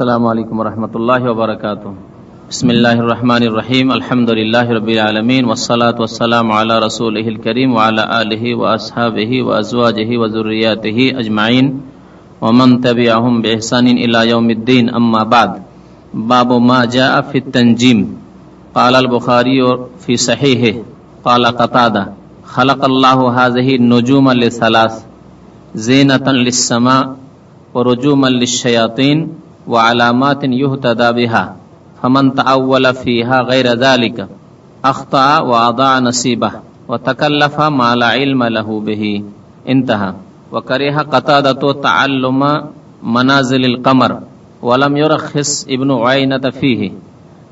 السلام علیکم ورحمۃ اللہ وبرکاتہ۔ بسم اللہ الرحمن الرحیم۔ الحمد للہ رب العالمین۔ وسلاۃ والسلام علی رسول الکریم وعلی ہی وأصحابہ وأزواجہ وذریاتہ اجمعین۔ ومن تبعہم بإحسان الى یوم الدین، اما بعد۔ باب ما جاء فی التنجیم۔ قال البخاری فی صحیح قال قطادہ۔ خلق اللہ حاضی نجوم لثلاث۔ زینة للسماء رجوم للشیاطین۔ وعلامات يهتدى بها، فمن تأول فيها غير ذلك، أخطأ وأضاع نصيبه، وتكلف ما لا علم له به، انتهى. وكره قتادة تعلم منازل القمر، ولم يرخص ابن عينة فيه.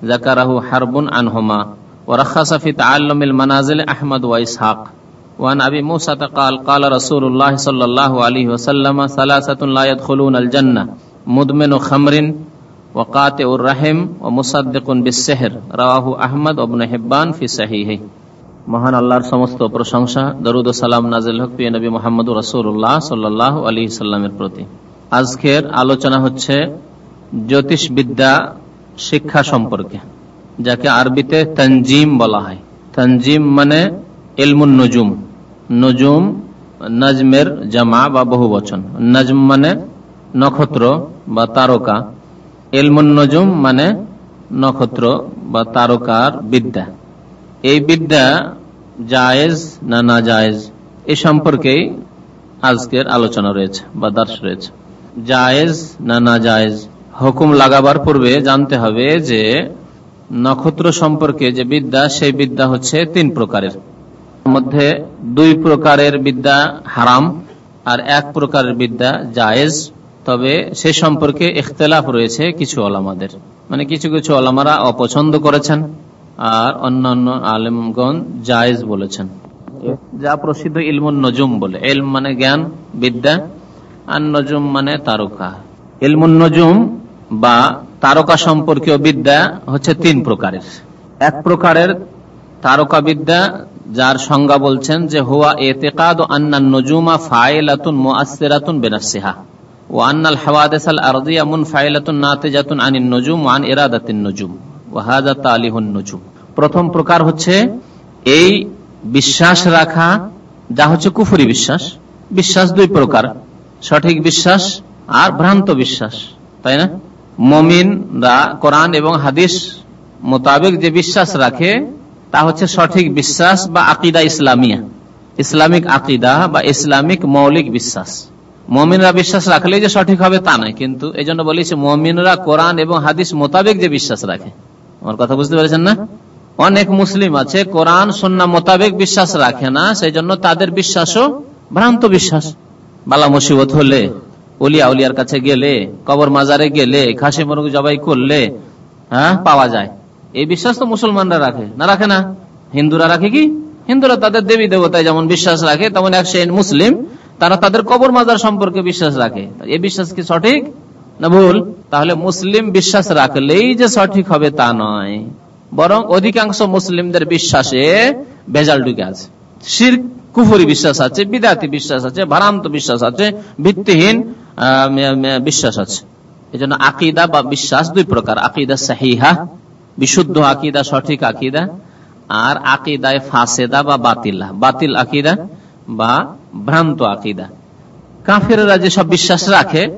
ذكره حرب عنهما، ورخص في تعلم المنازل أحمد وإسحاق. وعن أبي موسى قال قال رسول الله صلى الله عليه وسلم، ثلاثة لا يدخلون মুদমেন ও খামরিন ওকাত উর রাহেম, ও মুসাদ্দেকুন বিশেহর রাহু আহমদ অবন হেব্বান ফি সাহিহে। মহান আল্লাহর সমস্ত প্রশংসা, দরুদ সালাম নাজিল হক পিয়া নবী মোহাম্মদ রসুল্লাহ সাল্লাহ আলী সাল্লামের প্রতি। আজকের আলোচনা হচ্ছে জ্যোতিষবিদ্যা শিক্ষা সম্পর্কে, যাকে আরবিতে তঞ্জিম বলা হয়। তঞ্জিম মানে এলমুন নজুম। নজুম, নজমের জামা বা বহু বচন নজম মানে নক্ষত্র বা তারকা। এলমুন নজুম মানে নক্ষত্র বা তারকার বিদ্যা। এই বিদ্যা জায়েজ না না জায়েজ, এ সম্পর্কেই আজকের আলোচনা রয়েছে বা দার্স রয়েছে। জায়েজ না না জায়েজ, হুকুম লাগাবার পূর্বে জানতে হবে যে নক্ষত্র সম্পর্কে যে বিদ্যা, সেই বিদ্যা হচ্ছে তিন প্রকারের। মধ্যে দুই প্রকারের বিদ্যা হারাম আর এক প্রকারের বিদ্যা জায়েজ। তবে সে সম্পর্কে ইখতলাফ রয়েছে কিছু আলামাদের মানে কিছু কিছু আলামারা অপছন্দ করেছেন আর অন্যান্য আলেমগণ জায়েজ বলেছেন। যা প্রসিদ্ধ ইলমুন নজুম বলে। এলম মানে জ্ঞান, বিদ্যা, আর নজুম মানে তারকা। ইলমুন নজুম বা তারকা সম্পর্কীয় বিদ্যা হচ্ছে তিন প্রকারের। এক প্রকারের তারকা বিদ্যা, যার সংজ্ঞা বলছেন যে, হুয়া এতেকাদ আন্না নজুমা ফাইলাতুন মুআসসিরাতুন বিনাফসিহা। হাওয়াদিস আল আরদিয়া মুনফাইলাতুন নাতিজাতুন আনিন নজুম ওয়ান ইরাদাতিন নজুম ওয়াহাদা তালিহুন নজুম প্রথম প্রকার হচ্ছে এই বিশ্বাস রাখা, যা হচ্ছে কুফুরি বিশ্বাস। বিশ্বাস দুই প্রকার। সঠিক বিশ্বাস আর ভ্রান্ত বিশ্বাস। তাই না? মমিনরা কোরআন এবং হাদিস মোতাবেক যে বিশ্বাস রাখে, তা হচ্ছে সঠিক বিশ্বাস বা আকিদা ইসলামিয়া। ইসলামিক আকিদা বা ইসলামিক মৌলিক বিশ্বাস। মমিনরা বিশ্বাস রাখলেই যে সঠিক হবে তা নয়। কিন্তু এই জন্য বলেছে মমিনরা কোরআন এবং হাদিস মোতাবেক যে বিশ্বাস রাখে। আমার কথা বুঝতে পেরেছেন না? অনেক মুসলিম আছে, কোরআন, সন্না মোতাবেক বিশ্বাস রাখে না সেই জন্য তাদের বিশ্বাসও ভ্রান্ত বিশ্বাস। বালা মুসিবত হলে, উলিয়া উলিয়ার কাছে গেলে, কবর মাজারে গেলে, খাসি মুরগ জবাই করলে হ্যাঁ পাওয়া যায়। এই বিশ্বাস তো মুসলমানরা রাখে, না রাখে না? হিন্দুরা রাখে কি? হিন্দুরা তাদের দেবী দেবতায় যেমন বিশ্বাস রাখে, তেমন এক মুসলিম তারা তাদের কবর মাজার সম্পর্কে বিশ্বাস রাখে। এই বিশ্বাস কি সঠিক? না ভুল। তাহলে মুসলিম বিশ্বাস রাখলেই যে সঠিক হবে তা নয়। বরং অধিকাংশ মুসলিমদের বিশ্বাসে ভেজাল ঢুকে আছে। শির কুফুরি বিশ্বাস আছে, বিদাতি বিশ্বাস আছে, ভারান্ত বিশ্বাস আছে, ভিত্তিহীন বিশ্বাস আছে। আকিদা বা বিশ্বাস দুই প্রকার। আকিদা সাহিহা, বিশুদ্ধ আকিদা, সঠিক আকিদা, আর আকিদায় ফাসেদা বা বাতিলা। বাতিল আকিদা বা ভ্রান্ত আকিদা। কাফেরা যেসব বিশ্বাস রাখে,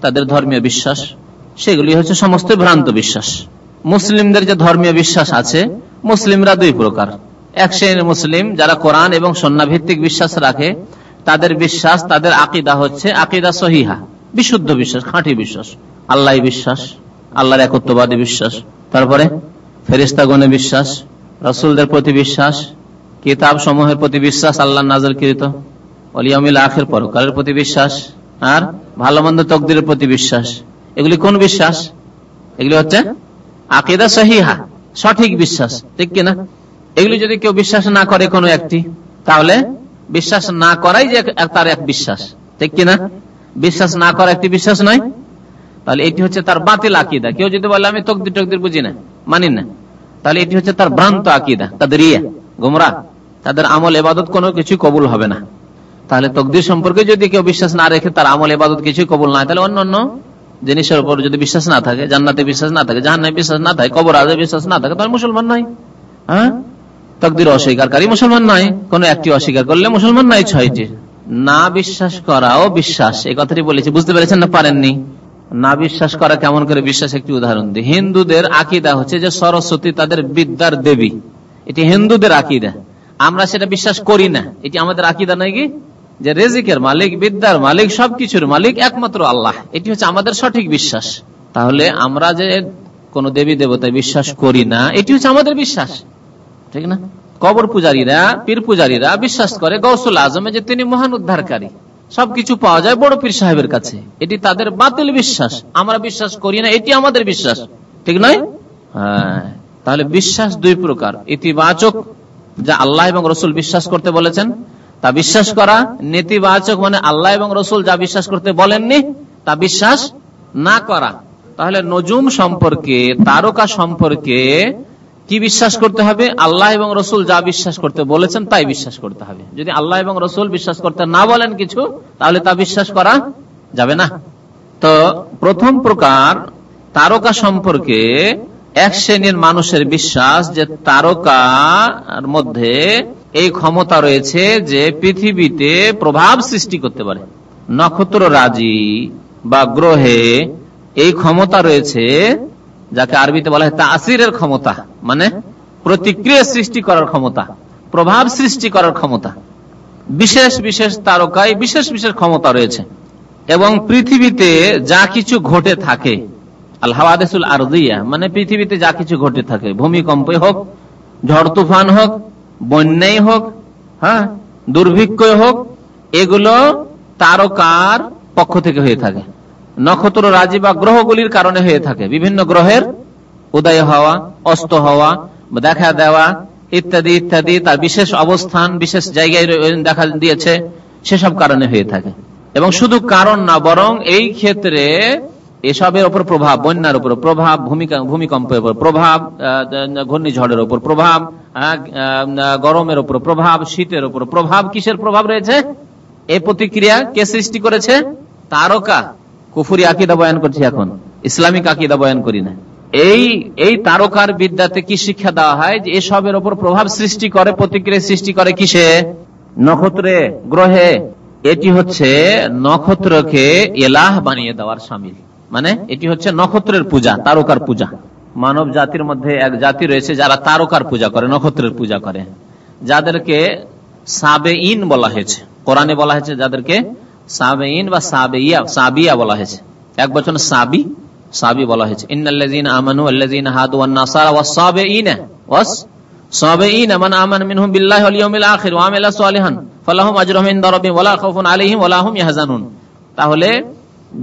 তাদের ধর্মীয় বিশ্বাস, সেগুলি হচ্ছে সমস্ত ভ্রান্ত বিশ্বাস। মুসলিমদের যে ধর্মীয় বিশ্বাস আছে, মুসলিমরা দুই প্রকার। এক শ্রেণির মুসলিম, যারা কোরআন এবং সন্না ভিত্তিক বিশ্বাস রাখে, তাদের বিশ্বাস, তাদের আকিদা হচ্ছে আকিদা সহিহা, বিশুদ্ধ বিশ্বাস, খাঁটি বিশ্বাস। আল্লাহ বিশ্বাস, আল্লাহর একত্ববাদী বিশ্বাস। তারপরে ফেরিস্তাগণে বিশ্বাস, রসুলদের প্রতি বিশ্বাস কিতাব সমূহের প্রতি বিশ্বাস আল্লাহ নাজরকৃত অলিয়ামিল আখের, পরকালের প্রতি বিশ্বাস আর ভালো মন্দ তকদিরের প্রতি বিশ্বাস। এগুলি কোন বিশ্বাস? এগুলি হচ্ছে সহিহা, সঠিক বিশ্বাস, ঠিক কিনা? এগুলি যদি কেউ বিশ্বাস না করে কোনো একটি, তাহলে বিশ্বাস না করাই যে তার এক বিশ্বাস, ঠিক কিনা? বিশ্বাস না করা একটি বিশ্বাস নয়। তাহলে এটি হচ্ছে তার বাতিল আকিদা। কেউ যদি বলে, আমি তকদির টকদির বুঝি না, মানি না, তাহলে এটি হচ্ছে তার ভ্রান্ত আকিদা, তাদের ইয়ে গুমরা তাদের আমল এবাদত কোনো কিছু কবুল হবে না। তাহলে তকদির সম্পর্কে যদি কেউ বিশ্বাস না রেখে তার আমল এবাদত কিছু কবুল না তাহলে অন্য অন্য জিনিসের উপর যদি বিশ্বাস না থাকে জান্নাতে বিশ্বাস না থাকে জাহান্নায় বিশ্বাস না থাকে কবর আজে বিশ্বাস না থাকে তাহলে মুসলমান নাই হ্যাঁ? তকদির অস্বীকারী মুসলমান নাই কোন একটি অস্বীকার করলে মুসলমান নাই ছয়টি। না বিশ্বাস করাও বিশ্বাস এই কথাটি বলেছি বুঝতে পেরেছেন না পারেননি? না বিশ্বাস করা কেমন করে বিশ্বাস? একটি উদাহরণ দিই। হিন্দুদের আকিদা হচ্ছে যে সরস্বতী তাদের বিদ্যার দেবী। এটি হিন্দুদের আকিদা। আমরা সেটা বিশ্বাস করি না। এটি আমাদের আকিদা নাই কি? যে রেজিকের মালিক, বিদ্যার মালিক, সবকিছুর মালিক একমাত্র আল্লাহ। এটি হচ্ছে আমাদের সঠিক বিশ্বাস। তাহলে আমরা যে কোন দেবী দেবতায় বিশ্বাস করি না, এটি হচ্ছে আমাদের বিশ্বাস। ঠিক না? কবর পূজারীরা, পীর পূজারীরা বিশ্বাস করে গৌসুল আজমে যে তিনি মহান উদ্ধারকারী। সবকিছু পাওয়া যায় বড় পীর সাহেবের কাছে। এটি তাদের বাতিল বিশ্বাস। আমরা বিশ্বাস করি না, এটি আমাদের বিশ্বাস। ঠিক নয়? হ্যাঁ। তাহলে বিশ্বাস দুই প্রকার। ইতিবাচক, যা আল্লাহ এবং রসুল বিশ্বাস করতে বলেছেন তা বিশ্বাস করা নেতিবাচক মানে আল্লাহ এবং রসুল যা বিশ্বাস করতে বলেননি, তা বিশ্বাস না করা। তাহলে নজুম সম্পর্কে, তারকা সম্পর্কে কি বিশ্বাস করতে হবে? আল্লাহ এবং রসুল যা বিশ্বাস করতে বলেছেন, তাই বিশ্বাস করতে হবে। যদি আল্লাহ এবং রসুল বিশ্বাস করতে না বলেন কিছু, তাহলে তা বিশ্বাস করা যাবে না। তো প্রথম প্রকার তারকা সম্পর্কে এক শ্রেণির মানুষের বিশ্বাস যে তারকার মধ্যে এই ক্ষমতা রয়েছে যে পৃথিবীতে প্রভাব সৃষ্টি করতে পারে। নক্ষত্র রাজি বা গ্রহে এই ক্ষমতা রয়েছে যাকে আরবিতে বলা হয় তাসিরের ক্ষমতা মানে প্রতিক্রিয়া সৃষ্টি করার ক্ষমতা, প্রভাব সৃষ্টি করার ক্ষমতা। বিশেষ বিশেষ তারকায় বিশেষ বিশেষ ক্ষমতা রয়েছে এবং পৃথিবীতে যা কিছু ঘটে থাকে আল হাওয়াদেসুল আরদিয়া মানে পৃথিবীতে যা কিছু ঘটে থাকে ভূমিকম্পে হোক, ঝড় তুফান হোক বন্যাই হোক হ্যাঁ দুর্ভিক্ষ হোক, এগুলো তারকার পক্ষ থেকে হয়ে থাকে। নক্ষত্র রাজি বা গ্রহগুলির কারণে হয়ে থাকে। বিভিন্ন গ্রহের উদয় হওয়া, অস্ত হওয়া, দেখা দেওয়া, ইত্যাদি ইত্যাদি, তার বিশেষ অবস্থান, বিশেষ জায়গায় দেখা দিয়েছে, সেসব কারণে হয়ে থাকে। এবং শুধু কারণ না, বরং এই ক্ষেত্রে এসবের উপর প্রভাব, বন্যার উপর প্রভাব ভূমিকম্পের উপর প্রভাব ঘূর্ণিঝড়ের উপর প্রভাব গরমের উপর প্রভাব, শীতের উপর প্রভাব, কিসের প্রভাব রয়েছে? এই প্রতিক্রিয়া কে সৃষ্টি করেছে? তারকা, কুফুরি আকিদা বয়ান করছি এখন। ইসলামিক আকিদা বয়ান করি না। এই এই তারকার বিদ্যাতে কি শিক্ষা দেওয়া হয় যে এসবের উপর প্রভাব সৃষ্টি করে, প্রতিক্রিয়া সৃষ্টি করে কিসে? নক্ষত্রে, গ্রহে। এটি হচ্ছে নক্ষত্রকে এলাহ বানিয়ে দেওয়ার সামিল। মানে এটি হচ্ছে নক্ষত্রের পূজা, তারকার পূজা। মানব জাতির মধ্যে এক জাতি রয়েছে যারা তারকার পূজা করে, নক্ষত্রের পূজা করে। যাদেরকে সাবে ইন বলা হয়েছে। কোরআনে বলা হয়েছে যাদেরকে সাবে ইন বা সাবেইয়া, সাবিয়া বলা হয়েছে। এক বছর সাবি সাবি বলা হয়েছে। ইন্নাল্লাযীনা আমানু আল্লাযীনা হাদু নাসারা ওয়াস সাবিইনা ওয়াস সাবিইনা মান আমানা মিনহুম বিল্লাহি ওয়াল ইয়াউমিল আখির ওয়া আমিলা সালিহান, ফালাহুম আজরুহুম ইনদা রাব্বিহিম ওয়া লা খাউফুন আলাইহিম ওয়া লা হুম ইয়াহজানুন। তাহলে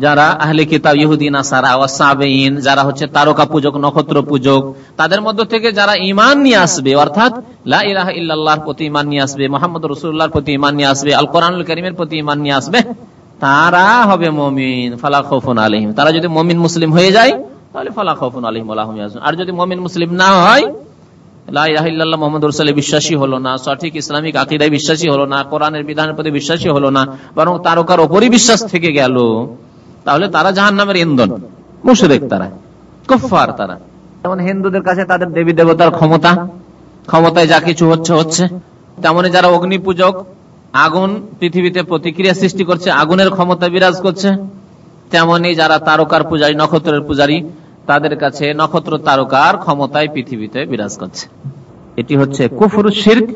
যারা আহলে কিতাব, ইহুদি, নাসারা ওয়াস সাবিইন যারা হচ্ছে তারকা পূজক, নক্ষত্র পূজক, তাদের মধ্য থেকে যারা ঈমান নিয়ে আসবে, অর্থাৎ লা ইলাহা প্রতি ঈমান নিয়ে আসবে, মুহাম্মদ রাসূলুল্লাহর প্রতি ঈমান নিয়ে আসবে আল কোরআনুল কারীমের প্রতি ঈমান নিয়ে আসবে, তারা হবে মমিন, ফালা খফুন আলহিম তারা যদি মমিন মুসলিম হয়ে যায়, তাহলে ফালা খফুন আলহিম আর যদি মমিন মুসলিম না হয় বিশ্বাসী হলো না, সঠিক ইসলামিক আকিদায় বিশ্বাসী হলো না, কোরআনের বিধানের প্রতি বিশ্বাসী হলো না, বরং তারকার ওপরই বিশ্বাস থেকে গেল। তাহলে তারা জাহান নামের ইন্ধন। মুশরেক তারা কফার তারা। যেমন হিন্দুদের কাছে তাদের দেবী দেবতার ক্ষমতা ক্ষমতায় যা কিছু হচ্ছে হচ্ছে। তেমনি যারা অগ্নি পূজক আগুন পৃথিবীতে প্রতিক্রিয়া সৃষ্টি করছে আগুনের ক্ষমতা বিরাজ করছে তেমনি যারা তারকার পূজারী নক্ষত্রের পূজারী তাদের কাছে নক্ষত্র তারকার ক্ষমতায় পৃথিবীতে বিরাজ করছে। এটি হচ্ছে কুফুর শির্ক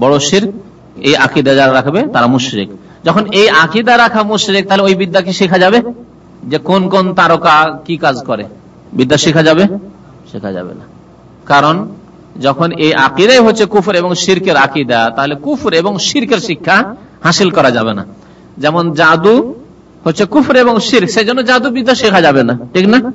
বড় শির্ক। এই আকিদা যারা রাখবে তারা মুশরিক। যখন এই আকিদা রাখা মুশরিক তাহলে ওই বিদ্যা কি শেখা যাবে? যে কোন কোন তারকা কি কাজ করে? বিদ্যা শেখা যাবে? শেখা যাবে না। কারণ যখন এই আকিদাই হচ্ছে কুফর এবং শিরকের আকিদা, তাহলে কুফর এবং শিরকের শিক্ষা হাসিল করা যাবে না। যেমন জাদু হচ্ছে কুফর এবং শির সেই জন্য জাদু বিদ্যা শেখা যাবে না। ঠিক না?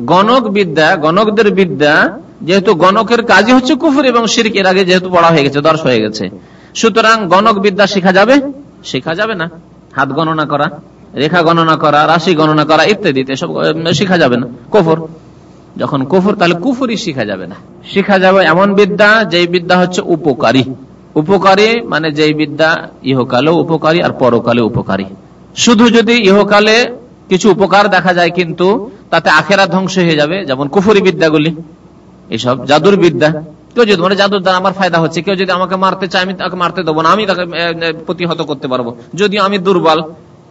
গণক বিদ্যা, গণকদের বিদ্যা, যেহেতু গণকের কাজই হচ্ছে কুফর এবং শির্ক, এর আগে যেহেতু পড়া হয়ে গেছে, দর্শ হয়ে গেছে। সুতরাং গণক বিদ্যা শেখা যাবে? শেখা যাবে না। হাত গণনা করা। রেখা গণনা করা, রাশি গণনা করা ইত্যাদি এসব শেখা যাবে না। কুফর। যখন কুফর, তাহলে কুফুরি শিখা যাবে না। শিখা যাবে এমন বিদ্যা, যেই বিদ্যা হচ্ছে উপকারী। উপকারী মানে যেই বিদ্যা ইহকালেও উপকারী আর পরকালে উপকারী। শুধু যদি ইহকালে কিছু উপকার দেখা যায় কিন্তু তাতে আখেরা ধ্বংস হয়ে যাবে, যেমন কুফুরি বিদ্যাগুলি। এসব জাদুর বিদ্যা। কেউ যদি মানে জাদুর দ্বারা আমার ফায়দা হচ্ছে। কেউ যদি আমাকে মারতে চায়, আমি তাকে মারতে দেবো না, আমি তাকে প্রতিহত করতে পারব। যদিও আমি দুর্বল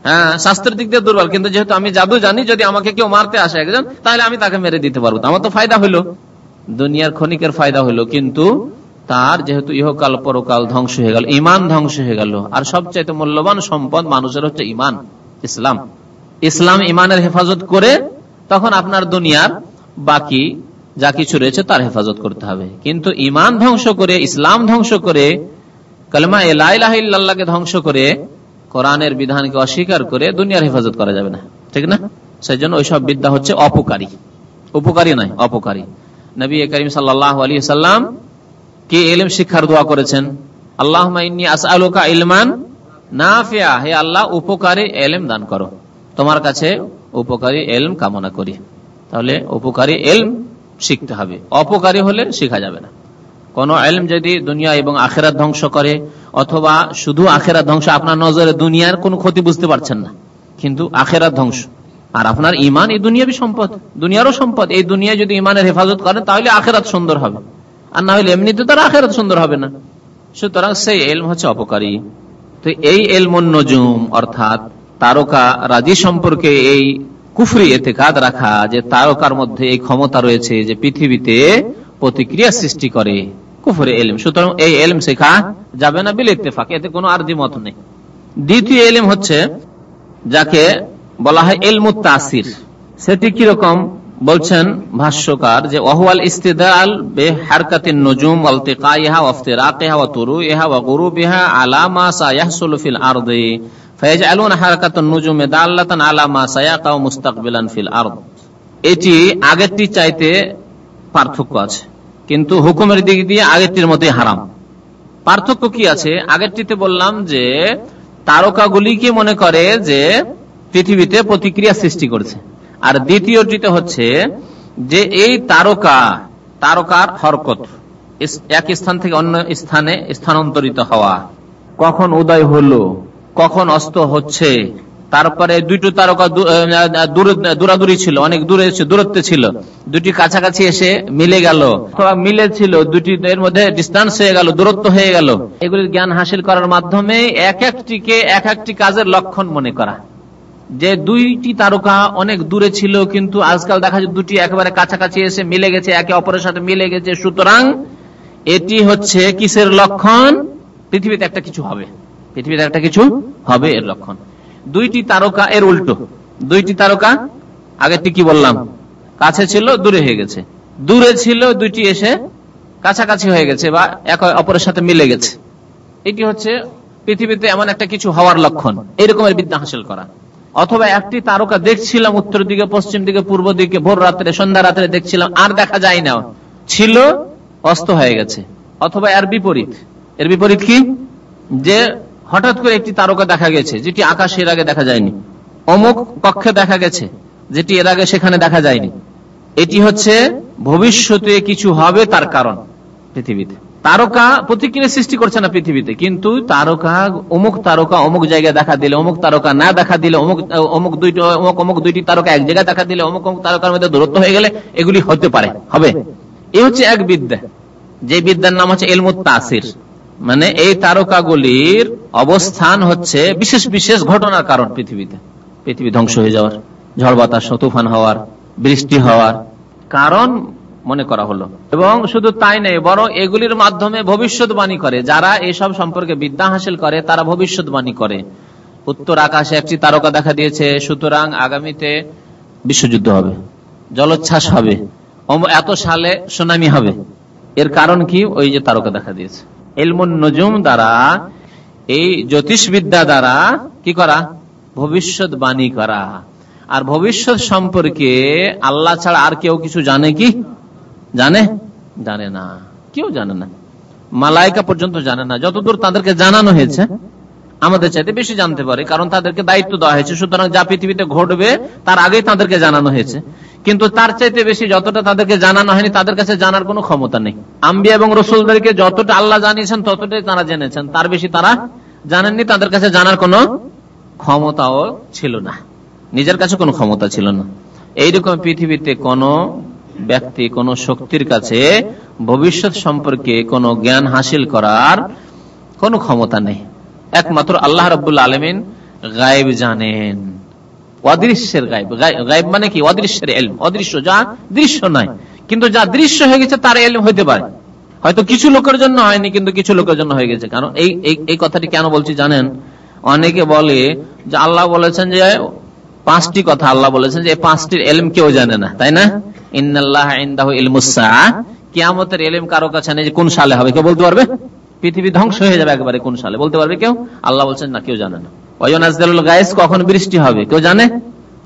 হ্যাঁ স্বাস্থ্যের দিক দিয়ে দুর্বল। কিন্তু যেহেতু আমি জাদু জানি, যদি আমাকে কেউ মারতে আসে একজন, তাহলে আমি তাকে মেরে দিতে পারব। আমার তো ফায়দা হলো দুনিয়ার ক্ষণিকের ফায়দা হলো কিন্তু তার যেহেতু ইহকাল, পরকাল ধ্বংস হয়ে গেল, ইমান ধ্বংস হয়ে গেল। আর সবচাইতে মূল্যবান সম্পদ মানুষের হচ্ছে ইমান, ইসলাম। ইসলাম ইমানের হেফাজত করে তখন আপনার দুনিয়ার বাকি যা কিছু রয়েছে তার হেফাজত করতে হবে। কিন্তু ইমান ধ্বংস করে, ইসলাম ধ্বংস করে, কালমা এলাইলাহিল্লাহকে ধ্বংস করে কোরআনের বিধানকে অস্বীকার করে দুনিয়ার হেফাজত করা যাবে না। ঠিক না? সেই জন্য ওইসব বিদ্যা হচ্ছে অপকারী। উপকারী নয়, অপকারী। নবী করিম সাল্লাহ আলী সাল্লাম কে এলিম শিক্ষার দোয়া করেছেন? আল্লাহ আসআলুকা ইলমান না হে আল্লাহ, উপকারী এলম দান করো। তোমার কাছে উপকারী এলম কামনা করি। তাহলে উপকারী এলম শিখতে হবে। অপকারী হলে শেখা যাবে না। কোন এলম যদি দুনিয়া এবং আখেরাত ধ্বংস করে, অথবা শুধু আখেরাত ধ্বংস, আপনার নজরে দুনিয়ার কোন ক্ষতি বুঝতে পারছেন না। কিন্তু আখেরাত ধ্বংস। আর আপনার ইমান এই দুনিয়াবি সম্পদ, দুনিয়ারও সম্পদ। এই দুনিয়া যদি ইমানের হেফাজত করেন, তাহলে আখেরাত সুন্দর হবে। আর না হলে এমনিতে তার আখেরাত সুন্দর হবে না। সুতরাং সেই এলম হচ্ছে অপকারী। তো এই এলমন নজুম, অর্থাৎ তারকা রাজি সম্পর্কে এই কুফরি এতে কাদ রাখা, যে তারকার মধ্যে এই ক্ষমতা রয়েছে, যে পৃথিবীতে প্রতিক্রিয়া সৃষ্টি করে। কুফরে এলিম। সুতরাং এই এলিম শেখা যাবে না বিল ইত্তেফাক, এতে কোনো আর মত নেই। দ্বিতীয় এলিম হচ্ছে যাকে বলা হয় এলমুত তাসির। সেটি কীরকম? বলছেন ভাষ্যকার যে ওয়াহুয়াল ইস্তেদাল বে হারকাতিন নজুম আলতিকাইহা ওয়াফতিরাকিহা ওয়া তুরুইহা ওয়া গুরুবিহা আলা মা সায়াহসুলু ফিল আরদি। ফায়াজআলুন হারকাতুন নুজুমে দাল্লাতান আলা মা সায়াকাউ মুস্তাকবিলান ফিল আরদ। এটি আগেরটি চাইতে পার্থক্য আছে। কিন্তু হুকুমের দিক দিয়ে আগেরটির মতোই হারাম। পার্থক্য কি আছে? আগেরটিতে বললাম যে তারকাগুলিকে মনে করে যে, পৃথিবীতে প্রতিক্রিয়া সৃষ্টি করছে? আর দ্বিতীয়টিতে হচ্ছে যে, এই তারকা, তারকার হরকত এক স্থান থেকে অন্য স্থানে স্থানান্তরিত হওয়া, কখন উদয় হলো, কখন অস্ত হচ্ছে তারপরে দুইটো তারকা দূরাদূরি ছিল, অনেক দূরে দূরত্বে ছিল। দুটি কাছাকাছি এসে মিলে গেল। মিলে ছিল দুটি এর মধ্যে ডিস্টান্স হয়ে গেল, দূরত্ব হয়ে গেল। এগুলির জ্ঞান হাসিল করার মাধ্যমে এক একটিকে এক একটি কাজের লক্ষণ মনে করা। যে দুইটি তারকা অনেক দূরে ছিল, কিন্তু আজকাল দেখা যায় দুটি একেবারে কাছাকাছি এসে মিলে গেছে, একে অপরের সাথে মিলে গেছে। সুতরাং এটি হচ্ছে কিসের লক্ষণ? পৃথিবীতে একটা কিছু হবে। পৃথিবীতে একটা কিছু হবে এর লক্ষণ। দুইটি তারকা এর উল্টো। দুইটি তারকা আগেরটি কি বললাম? কাছে ছিল, দূরে হয়ে গেছে। দূরে ছিল, দুইটি এসে কাছাকাছি হয়ে গেছে বা এক অপরের সাথে মিলে গেছে। এটি হচ্ছে পৃথিবীতে এমন একটা কিছু হওয়ার লক্ষণ। এরকমের বিদ্যা হাসিল করা। অথবা একটি তারকা দেখছিলাম উত্তর দিকে, পশ্চিম দিকে, পূর্ব দিকে, ভোর রাত্রে, সন্ধ্যা রাত্রে দেখছিলাম, আর দেখা যায় না। ছিল, অস্ত হয়ে গেছে। অথবা এর বিপরীত। এর বিপরীত কি? যে হঠাৎ করে একটি তারকা দেখা গেছে, যেটি আকাশের আগে দেখা যায়নি। অমুক কক্ষে দেখা গেছে, যেটি এর আগে সেখানে দেখা যায়নি। এটি হচ্ছে, ভবিষ্যতে কিছু হবে তার কারণ পৃথিবীতে। তারকা প্রতিক্রিয়া সৃষ্টি করছে না পৃথিবীতে, কিন্তু তারকা, অমুক তারকা অমুক জায়গায় দেখা দিলে, অমুক তারকা না দেখা দিলে, অমুক অমুক অমুক অমুক দুইটি তারকা এক জায়গায় দেখা দিলে, অমুক অমুক তারকার মধ্যে দূরত্ব হয়ে গেলে এগুলি হতে পারে, হবে। এই হচ্ছে এক বিদ্যা। যে বিদ্যার নাম হচ্ছে এলমুত তাসির। মানে এই তারকাগুলির অবস্থান হচ্ছে বিশেষ বিশেষ ঘটনার কারণ পৃথিবীতে। পৃথিবী ধ্বংস হয়ে যাওয়ার, ঝড় বাতাস, তুফান হওয়ার, বৃষ্টি হওয়ার কারণ মনে করা হলো। এবং শুধু তাই নেই বরং এগুলির মাধ্যমে ভবিষ্যৎবাণী করে, যারা এসব সম্পর্কে বিদ্যা হাসিল করে, তারা ভবিষ্যৎবাণী করে। উত্তর আকাশে একটি তারকা দেখা দিয়েছে, সুতরাং আগামীতে বিশ্বযুদ্ধ হবে, জলোচ্ছ্বাস হবে এত সালে সুনামি হবে। এর কারণ কি? ওই যে তারকা দেখা দিয়েছে। এলমুন নজুম দ্বারা, এই জ্যোতিষবিদ্যা দ্বারা কি করা? ভবিষ্যৎ বাণী করা। আর ভবিষ্যৎ সম্পর্কে আল্লাহ ছাড়া আর কেউ কিছু জানে কি? জানে? জানে না। কেউ জানে না। মালায়কা পর্যন্ত জানে না। যতদূর তাদেরকে জানানো হয়েছে আমাদের চাইতে বেশি জানতে পারে, কারণ তাদেরকে দায়িত্ব দেওয়া হয়েছে। সুতরাং যা পৃথিবীতে ঘটবে, তার আগেই তাদেরকে জানানো হয়েছে। কিন্তু তার চাইতে বেশি যতটা তাদেরকে জানানো হয়নি, তাদের কাছে জানার কোনো ক্ষমতা নেই। আম্বিয়া এবং রসুলদেরকে যতটা আল্লাহ জানিয়েছেন, ততটাই তারা জেনেছেন। তার বেশি তারা জানেননি, তাদের কাছে জানার কোনো ক্ষমতাও ছিল না। নিজের কাছে কোনো ক্ষমতা ছিল না। এইরকম পৃথিবীতে কোন ব্যক্তি, কোন শক্তির কাছে ভবিষ্যৎ সম্পর্কে কোনো জ্ঞান হাসিল করার কোনো ক্ষমতা নেই। একমাত্র আল্লাহ রবুল্লা আলমিন গায়েব জানেন। অদৃশ্যের গায়েব। গায়েব মানে কি? অদৃশ্যের এলম। অদৃশ্য যা দৃশ্য নয়। কিন্তু যা দৃশ্য হয়ে গেছে, তার এলম হইতে পারে। হয়তো কিছু লোকের জন্য হয়নি, কিন্তু কিছু লোকের জন্য হয়ে গেছে। কারণ এই এই কথাটি কেন বলছি জানেন? অনেকে বলে যে আল্লাহ বলেছেন যে পাঁচটি কথা আল্লাহ বলেছেন যে পাঁচটির এলম কেউ জানে না, তাই না? ইন্নাল্লাহ ইন্দাহ ইলমুসা কিয়ামতের এলিম কারও কাছে নেই যে কোন সালে হবে, কেউ বলতে পারবে? পৃথিবী ধ্বংস হয়ে যাবে একবারে কোন সালে। বলতে পারবে কেউ? আল্লাহ বলছেন, না, কেউ জানে না। গায়েস কখন বৃষ্টি হবে? কেউ জানে?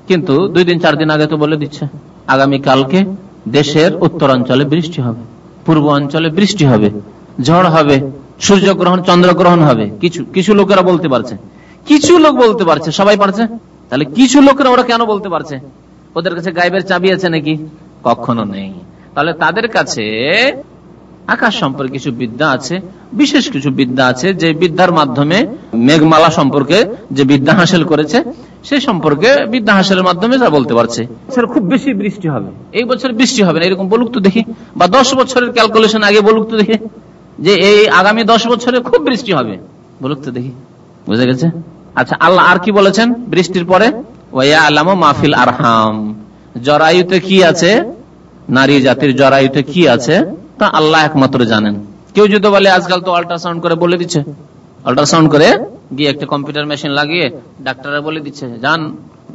কিন্তু দুই দিন, চার দিন আগে তো বলে দিচ্ছে আগামী কালকে দেশের উত্তরাঞ্চলে বৃষ্টি হবে, পূর্ব অঞ্চলে বৃষ্টি হবে, ঝড় হবে, সূর্যগ্রহণ, চন্দ্রগ্রহণ হবে। কিছু কিছু লোকেরা বলতে পারছে। কিছু লোক বলতে পারছে, সবাই পারছে? তাহলে কিছু লোকেরা ওরা কেন বলতে পারছে? ওদের কাছে গাইবের চাবি আছে নাকি? কখনো নেই। তাহলে তাদের কাছে আকাশ সম্পর্কে কিছু বিদ্যা আছে বিশেষ কিছু বিদ্যা আছে যে বিদ্যার মাধ্যমে মেঘমালা সম্পর্কে যে বিদ্যা হাসিল করেছে সে সম্পর্কে বিদ্যা হাসিলের মাধ্যমে যা বলতে পারছে। স্যার খুব বেশি বৃষ্টি হবে। এই বছর বৃষ্টি হবে না এরকম বলুক তো দেখি। বা দশ বছরের ক্যালকুলেশন আগে বলুক তো দেখি। যে এই আগামী দশ বছরে খুব বৃষ্টি হবে বলুক তো দেখি। বুঝে গেছে? আচ্ছা আল্লাহ আর কি বলেছেন বৃষ্টির পরে? ওয়া আলাম মাহফিল আরহাম। জরায়ুতে কি আছে? নারী জাতির জরায়ুতে কি আছে? তা আল্লাহ একমাত্র জানেন। কেউ যদি বলে, আজকাল তো আল্ট্রাসাউন্ড করে, বলে দিচ্ছে। আল্ট্রাসাউন্ড করে গিয়ে একটা কম্পিউটার মেশিন লাগিয়ে ডাক্তাররা বলে দিচ্ছে, যান,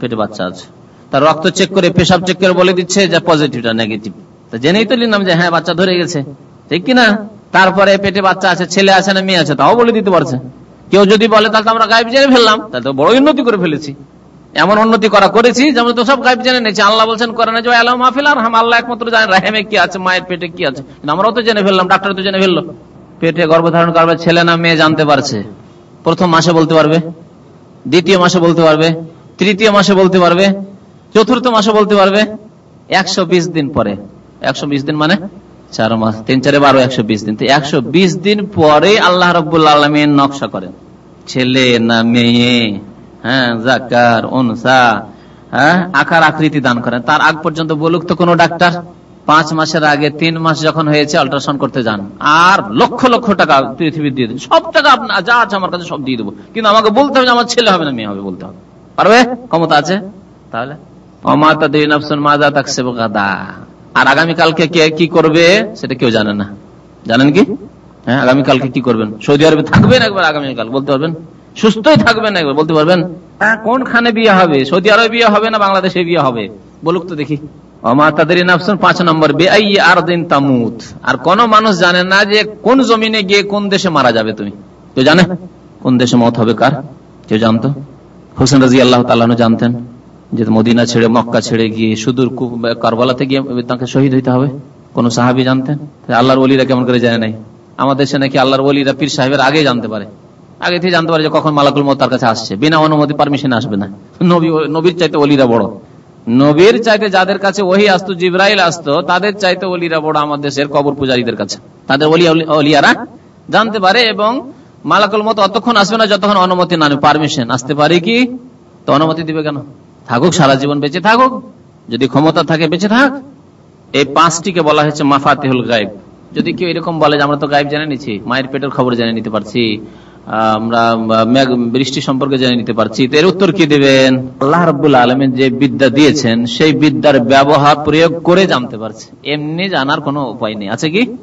পেটে বাচ্চা আছে। তার রক্ত চেক করে, পেশাব চেক করে বলে দিচ্ছে যে পজিটিভটা নেগেটিভ তা জেনেই তো নিলাম যে হ্যাঁ বাচ্চা ধরে গেছে। ঠিক কিনা? তারপরে পেটে বাচ্চা আছে, ছেলে আছে না মেয়ে আছে, তাও বলে দিতে পারছে। কেউ যদি বলে, তাহলে আমরা গাইব জেনে ফেললাম। তাহলে তো বড় উন্নতি করে ফেলেছি। এমন উন্নতি করা করেছি, যেমন তো সব গাইব জেনে নিয়েছি। আল্লাহ বলছেন করে না যে আল্লাহ মাহফিল আর আল্লাহ একমাত্র জানেন রাহেমে কি আছে, মায়ের পেটে কি আছে। আমরাও তো জেনে ফেললাম ডাক্তার তো জেনে ফেলল। পেটে গর্ভধারণ করবে ছেলে না মেয়ে জানতে পারছে। প্রথম মাসে বলতে পারবে, দ্বিতীয় মাসে বলতে পারবে, তৃতীয় মাসে বলতে পারবে, চতুর্থ মাসে বলতে পারবে, একশো বিশ দিন পরে। একশো বিশ দিন মানে চার মাস, তিন, চারে বারো, একশো বিশ দিন। একশো বিশ দিন পরে আল্লাহ রব্বুল্লা আলমিন নকশা করেন। ছেলে না মেয়ে। হ্যাঁ হ্যাঁ আকার আকৃতি দান করেন। তার আগ পর্যন্ত বলুক তো ডাক্তার, পাঁচ মাসের আগে, তিন মাস যখন হয়েছে আল্ট্রাসাউন্ড করতে যান। আর লক্ষ লক্ষ টাকা দিয়ে সব টাকা আপনার যা আছে আমার কাছে সব দিয়ে দেবো। কিন্তু আমাকে বলতে হবে আমার ছেলে হবে না, মেয়ে হবে বলতে হবে। পারবে? ক্ষমতা আছে? তাহলে? আর আগামীকালকে কে কি করবে, সেটা কেউ জানে না। জানেন কি? হ্যাঁ আগামীকালকে কি করবেন? সৌদি আরবে থাকবেন একবার আগামীকাল, বলতে পারবেন? সুস্থই থাকবেন একবার বলতে পারবেন? হ্যাঁ, কোনখানে বিয়ে হবে? সৌদি আরবে বিয়ে হবে না বাংলাদেশে বিয়ে হবে? বলুক তো দেখি। পাঁচ নম্বর আর দিন তামুত। আর কোন মানুষ জানে না যে কোন জমিনে গিয়ে কোন দেশে মারা যাবে তুমি। কেউ জানে? কোন দেশে মত হবে কার? কেউ জানতো? হোসেন রাজি আল্লাহ জানতেন যে মদিনা ছেড়ে মক্কা ছেড়ে গিয়ে সুদূর কারবালাতে গিয়ে তাকে শহীদ হইতে হবে। কোন সাহাবি জানতেন? আল্লাহর ওলিরা কেমন করে জানে নাই? আমাদের দেশে নাকি আল্লাহর ওলিরা পীর সাহেবের আগে জানতে পারে। আগে থেকে জানতে পারে যে কখন মালাকুল মত তার কাছে আসছে। বিনা অনুমতি পারমিশন আসবে না। নবী, নবীর চাইতে অলিরা বড়। নবীর চাইতে যাদের কাছে ওহি আসতো, জিব্রাইল আসতো, তাদের চাইতে অলিরা বড় আমাদের দেশের কবর পূজারীদের কাছে। তাদের অলিয়ারা জানতে পারে এবং মালাকুল মত অতক্ষণ আসবে না যতক্ষণ অনুমতি না পারমিশন আসতে পারে কি? তো অনুমতি দিবে কেন? থাকুক, সারা জীবন বেঁচে থাকুক। যদি ক্ষমতা থাকে, বেঁচে থাক। এই পাঁচটিকে বলা হয়েছে মাফাতিহুল গাইব যদি কেউ এরকম বলে যে আমরা তো গাইব জেনে নিচ্ছি, মায়ের পেটের খবর জেনে নিতে পারছি আমরা বৃষ্টি সম্পর্কে জেনে নিতে পারছি। এর উত্তর কি দেবেন? আল্লাহ রবুল আলমেন যে বিদ্যা দিয়েছেন, সেই বিদ্যার ব্যবহার প্রয়োগ করে জানতে পারছে। এমনি জানার কোনো উপায় নেই। আছে কি?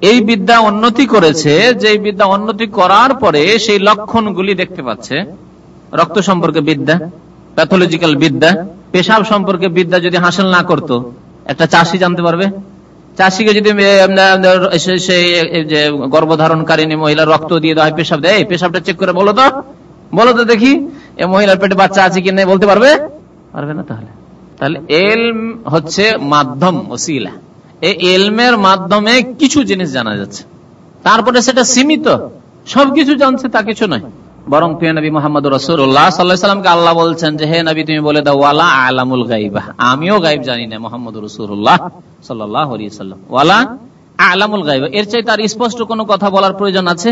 এই বিদ্যা উন্নতি করেছে যে বিদ্যা উন্নতি করার পরে সেই লক্ষণগুলি দেখতে পাচ্ছে। রক্ত সম্পর্কে বিদ্যা, প্যাথোলজিক্যাল বিদ্যা, পেশাব সম্পর্কে বিদ্যা যদি হাসিল না করত, একটা চাষি জানতে পারবে? চাষিকে যদি যে গর্ভধারণকারিনী মহিলা রক্ত দিয়ে দেওয়া হয় পেশাব দেয় পেশাবটা চেক করে বলো তো। বলো তো দেখি, এ মহিলার পেটে বাচ্চা আছে কি নেই, বলতে পারবে? পারবে না তাহলে। তাহলে এলম হচ্ছে মাধ্যম, ওসিলা। এই এলমের মাধ্যমে কিছু জিনিস জানা যাচ্ছে। তারপরে সেটা সীমিত। সবকিছু জানছে তা কিছু নয়। বরং প্রিয় নবী মোহাম্মদ রসুল্লাহ সাল্লাহামকে আল্লাহ বলছেন যে, হে নবী, তুমি বলে দাও, ওয়ালা আলামুল গাইবা। আমিও গাইব জানি না মোহাম্মদ রসুল্লাহ সাল্লাহ ওয়ালা আলামুল গাইবা। এর চাই তার স্পষ্ট কোনো কথা বলার প্রয়োজন আছে?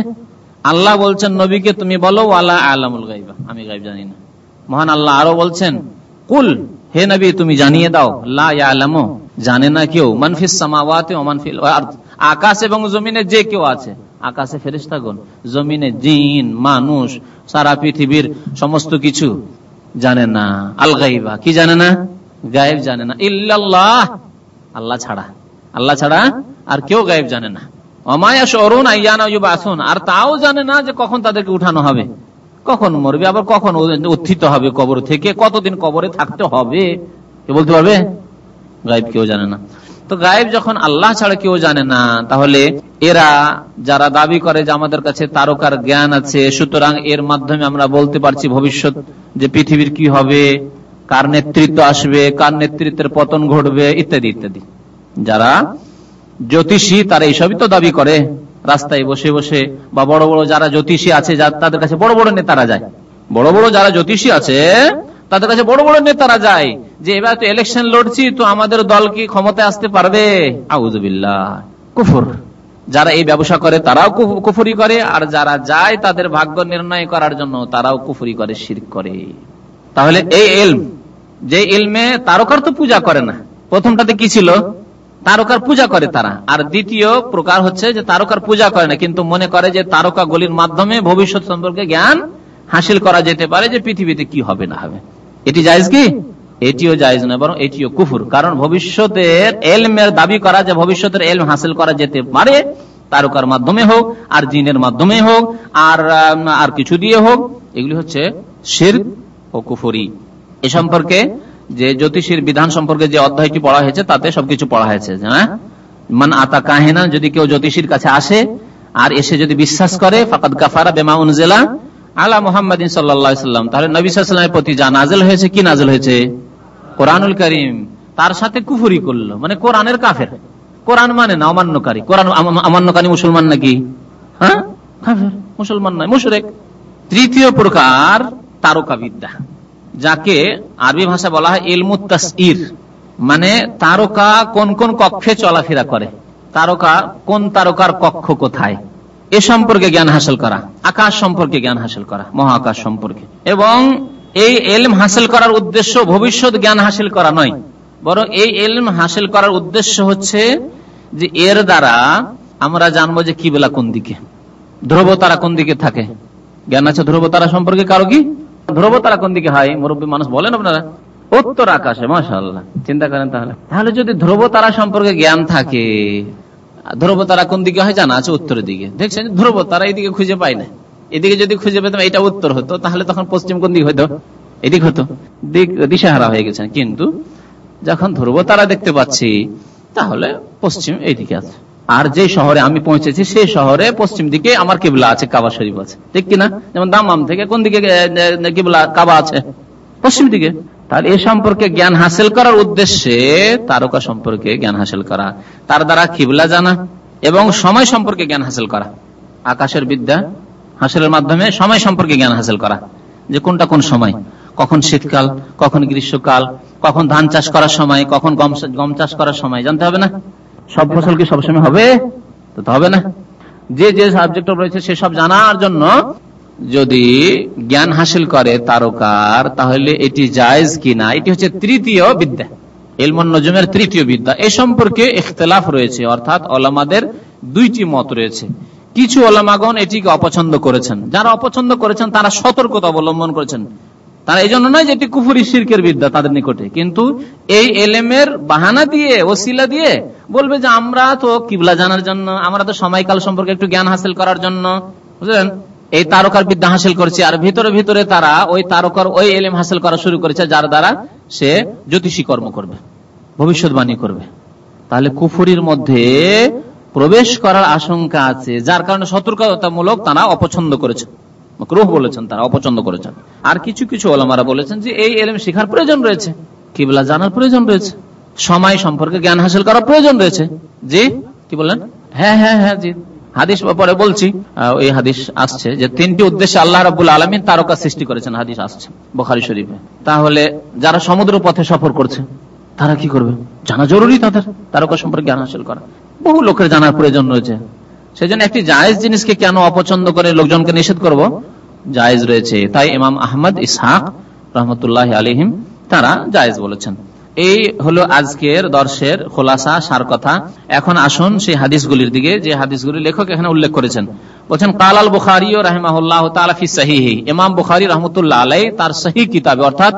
আল্লাহ বলছেন, নবীকে তুমি বলো, ওয়ালা আলামুল গাইবা। আমি গাইব জানি না। মহান আল্লাহ আরও বলছেন, কুল, হে নবী, তুমি জানিয়ে দাও, লা জানে না কেউ মানফিস সামাওয়াতে ও মানফিল আকাশ এবং জমিনে যে কেউ আছে আকাশে ফেরিস্তাগণ জমিনে জিন, মানুষ, সারা পৃথিবীর সমস্ত কিছু জানে না। আল গাইবা কি জানে না? গায়েব জানে না। ইল্লাল্লাহ! আল্লাহ ছাড়া। আল্লাহ ছাড়া আর কেউ গায়েব জানে না। অমায়া শরুন আসুন আর তাও জানে না যে কখন তাদেরকে উঠানো হবে। কখন মরবে, আবার কখন উত্থিত হবে কবর থেকে, কতদিন কবরে থাকতে হবে। কে বলতে পারবে? গায়েব কেউ জানে না। তো গায়েব যখন আল্লাহ ছাড়া কেউ জানে না, তাহলে এরা যারা দাবি করে যে আমাদের কাছে তারকার জ্ঞান আছে, সুতরাং এর মাধ্যমে আমরা বলতে পারছি ভবিষ্যৎ যে পৃথিবীর কি হবে, কার নেতৃত্ব আসবে, কার নেতৃত্বের পতন ঘটবে, ইত্যাদি ইত্যাদি। যারা জ্যোতিষী, তারা এইসবই তো দাবি করে। রাস্তায় বসে বসে বা বড় বড় যারা জ্যোতিষী আছে তাদের কাছে বড় বড় নেতারা যায়। বড় বড় যারা জ্যোতিষী আছে, তাদের কাছে বড় বড় নেতারা যায়। যে এবার তো ইলেকশন লড়ছি, তো আমাদের দল কি ক্ষমতায় আসতে পারবে? আউজবিল্লা কুফুর। যারা এই ব্যবসা করে, তারাও কুফুরি করে, আর যারা যায়, তাদের ভাগ্য নির্ণয় করার জন্য তারাও কুফুরি করে শির করে। তাহলে এই এলম যে এলমে তারকার তো পূজা করে না। প্রথমটাতে কি ছিল? তারকার পূজা করে তারা। আর দ্বিতীয় প্রকার হচ্ছে যে তারকার পূজা করে না, কিন্তু মনে করে যে তারকা গলির মাধ্যমে ভবিষ্যৎ সম্পর্কে জ্ঞান হাসিল করা যেতে পারে যে পৃথিবীতে কি হবে না হবে। এটি জায়জ কি? এটিও জায়জ না বরং এটিও কুফুর। কারণ ভবিষ্যতের এলমের দাবি করা যে ভবিষ্যতের এলম হাসিল করা যেতে পারে, তারকার মাধ্যমে হোক, আর জিনের মাধ্যমে হোক, আর আর কিছু দিয়ে হোক, এগুলি হচ্ছে শির ও কুফুরি। এ সম্পর্কে যে জ্যোতিষীর বিধান সম্পর্কে যে অধ্যায়টি পড়া হয়েছে, তাতে সবকিছু পড়া হয়েছে হ্যাঁ মান আতা কাহেনা, যদি কেউ জ্যোতিষীর কাছে আসে, আর এসে যদি বিশ্বাস করে, ফাকাদ কাফারা বেমা উনজেলা আলা মোহাম্মদ সাল্লাম। তাহলে নবী সাল্লামের প্রতি যা নাজেল হয়েছে, কি নাজেল হয়েছে? কোরআনুল করিম তার সাথে কুফুরি করল। মানে কোরআনের কাফের। কোরআন মানে না, অমান্যকারী। কোরআন অমান্যকারী মুসলমান নাকি? হ্যাঁ? মুসলমান নয়, মুশরেক। তৃতীয় প্রকার তারকা বিদ্যা যাকে আরবি ভাষা বলা হয় ইলমুত্তাসির মানে তারকা কোন কোন কক্ষে চলাফেরা করে। তারকা কোন তারকার কক্ষ কোথায়। এ সম্পর্কে জ্ঞান হাসিল করা, আকাশ সম্পর্কে জ্ঞান হাসিল করা, মহাকাশ সম্পর্কে। এবং এই এলম হাসিল করার উদ্দেশ্য ভবিষ্যৎ জ্ঞান হাসিল করা নয়। বরং এই এলম হাসিল করার উদ্দেশ্য হচ্ছে যে এর দ্বারা আমরা জানব যে কি বেলা কোন দিকে। ধ্রুব তারা কোন দিকে থাকে? জ্ঞান আছে ধ্রুব তারা সম্পর্কে কারও কি? ধ্রুব তারা কোন দিকে হয়? মুরব্বী মানুষ বলেন আপনারা। উত্তর আকাশে মাসাল্লাহ চিন্তা করেন তাহলে। তাহলে যদি ধ্রুব তারা সম্পর্কে জ্ঞান থাকে ধ্রুব তারা কোন দিকে হয় জানা আছে উত্তরের দিকে। দেখছেন? ধ্রুব তারা এইদিকে খুঁজে পায় না। এদিকে যদি খুঁজে পেতাম এটা উত্তর হতো, তাহলে তখন পশ্চিম কোন দিক হইতো? এদিক হতো। দিক দিশাহারা হয়ে গেছেন। কিন্তু যখন ধ্রুব তারা দেখতে পাচ্ছি, তাহলে পশ্চিম এইদিকে আছে। আর যে শহরে আমি পৌঁছেছি সেই শহরে পশ্চিম দিকে আমার কেবলা আছে, কাবা শরীফ আছে। ঠিক কিনা? যেমন দামাম থেকে কোন দিকে কেবলা, কাবা আছে? পশ্চিম দিকে। তাহলে এ সম্পর্কে জ্ঞান হাসিল করার উদ্দেশ্যে তারকা সম্পর্কে জ্ঞান হাসিল করা, তার দ্বারা কিবলা জানা এবং সময় সম্পর্কে জ্ঞান হাসিল করা। আকাশের বিদ্যা হাসিলের মাধ্যমে সময় সম্পর্কে জ্ঞান হাসিল করা। যে কোনটা কোন সময়? কখন শীতকাল, কখন গ্রীষ্মকাল, কখন ধান চাষ করার সময়, কখন গম চাষ করার সময়, জানতে হবে না? সব ফসল কি সবসময় হবে? তো হবে না। যে যে সাবজেক্ট রয়েছে সেসব জানার জন্য যদি জ্ঞান হাসিল করে তারকার, তাহলে এটি জায়জ কিনা? এটি হচ্ছে তৃতীয় বিদ্যা। এলমন তৃতীয় বিদ্যা। এ সম্পর্কে ইখতলাফ রয়েছে, অর্থাৎ অলামাদের দুইটি মত রয়েছে। কিছু ওলামাগণ এটিকে অপছন্দ করেছেন। যারা অপছন্দ করেছেন, তারা সতর্কতা অবলম্বন করেছেন। তারা এই জন্য নয় যে এটি কুফুরি শির্কের বিদ্যা তাদের নিকটে। কিন্তু এই এলেমের বাহানা দিয়ে, ওসিলা দিয়ে বলবে যে, আমরা তো কিবলা জানার জন্য, আমরা তো সময়কাল সম্পর্কে একটু জ্ঞান হাসিল করার জন্য। বুঝলেন? এই তারকার বিদ্যা হাসিল করছে, আর ভিতরে ভিতরে তারা ওই তারকার ওই এলেম হাসিল করা শুরু করেছে, যার দ্বারা সে জ্যোতিষী কর্ম করবে, ভবিষ্যৎবাণী করবে। তাহলে কুফুরির মধ্যে প্রবেশ করার আশঙ্কা আছে, যার কারণে সতর্কতামূলক তারা অপছন্দ করেছে ক্রোহ বলেছেন, তারা অপছন্দ করেছেন। আর কিছু কিছু ওলামারা বলেছেন যে, এই এলেম শেখার প্রয়োজন রয়েছে, কিবলা জানার প্রয়োজন রয়েছে, সময় সম্পর্কে জ্ঞান হাসিল করার প্রয়োজন রয়েছে। জি, কি বললেন? হ্যাঁ হ্যাঁ হ্যাঁ জি। হাদিস পরে বলছি এই হাদিস আসছে যে, তিনটি উদ্দেশ্যে আল্লাহ রাবুল আলমিন তারকা সৃষ্টি করেছেন, হাদিস আসছে, বোখারি শরীফে। তাহলে যারা সমুদ্র পথে সফর করছে তারা কি করবে? জানা জরুরি তাদের। তারকা সম্পর্কে জ্ঞান হাসিল করা। বহু লোকের জানার প্রয়োজন রয়েছে। সেই জন্য একটি জায়েজ জিনিসকে কেন অপছন্দ করে লোকজনকে নিষেধ করব? জায়েজ রয়েছে। তাই ইমাম আহমদ ইসহাক রহমতুল্লাহ আলিহিম তারা জায়েজ বলেছেন। এই হলো আজকের দর্শের খোলাসা সার কথা এখন আসুন সেই হাদিসগুলির দিকে, যে হাদিসগুলি লেখক এখানে উল্লেখ করেছেন। বলছেন কালাল বুখারি ও রাহমাহুল্লাহ তালাফি সাহিহি। ইমাম বুখারি রহমতুল্লাহ আলাই তার সহি কিতাবে, অর্থাৎ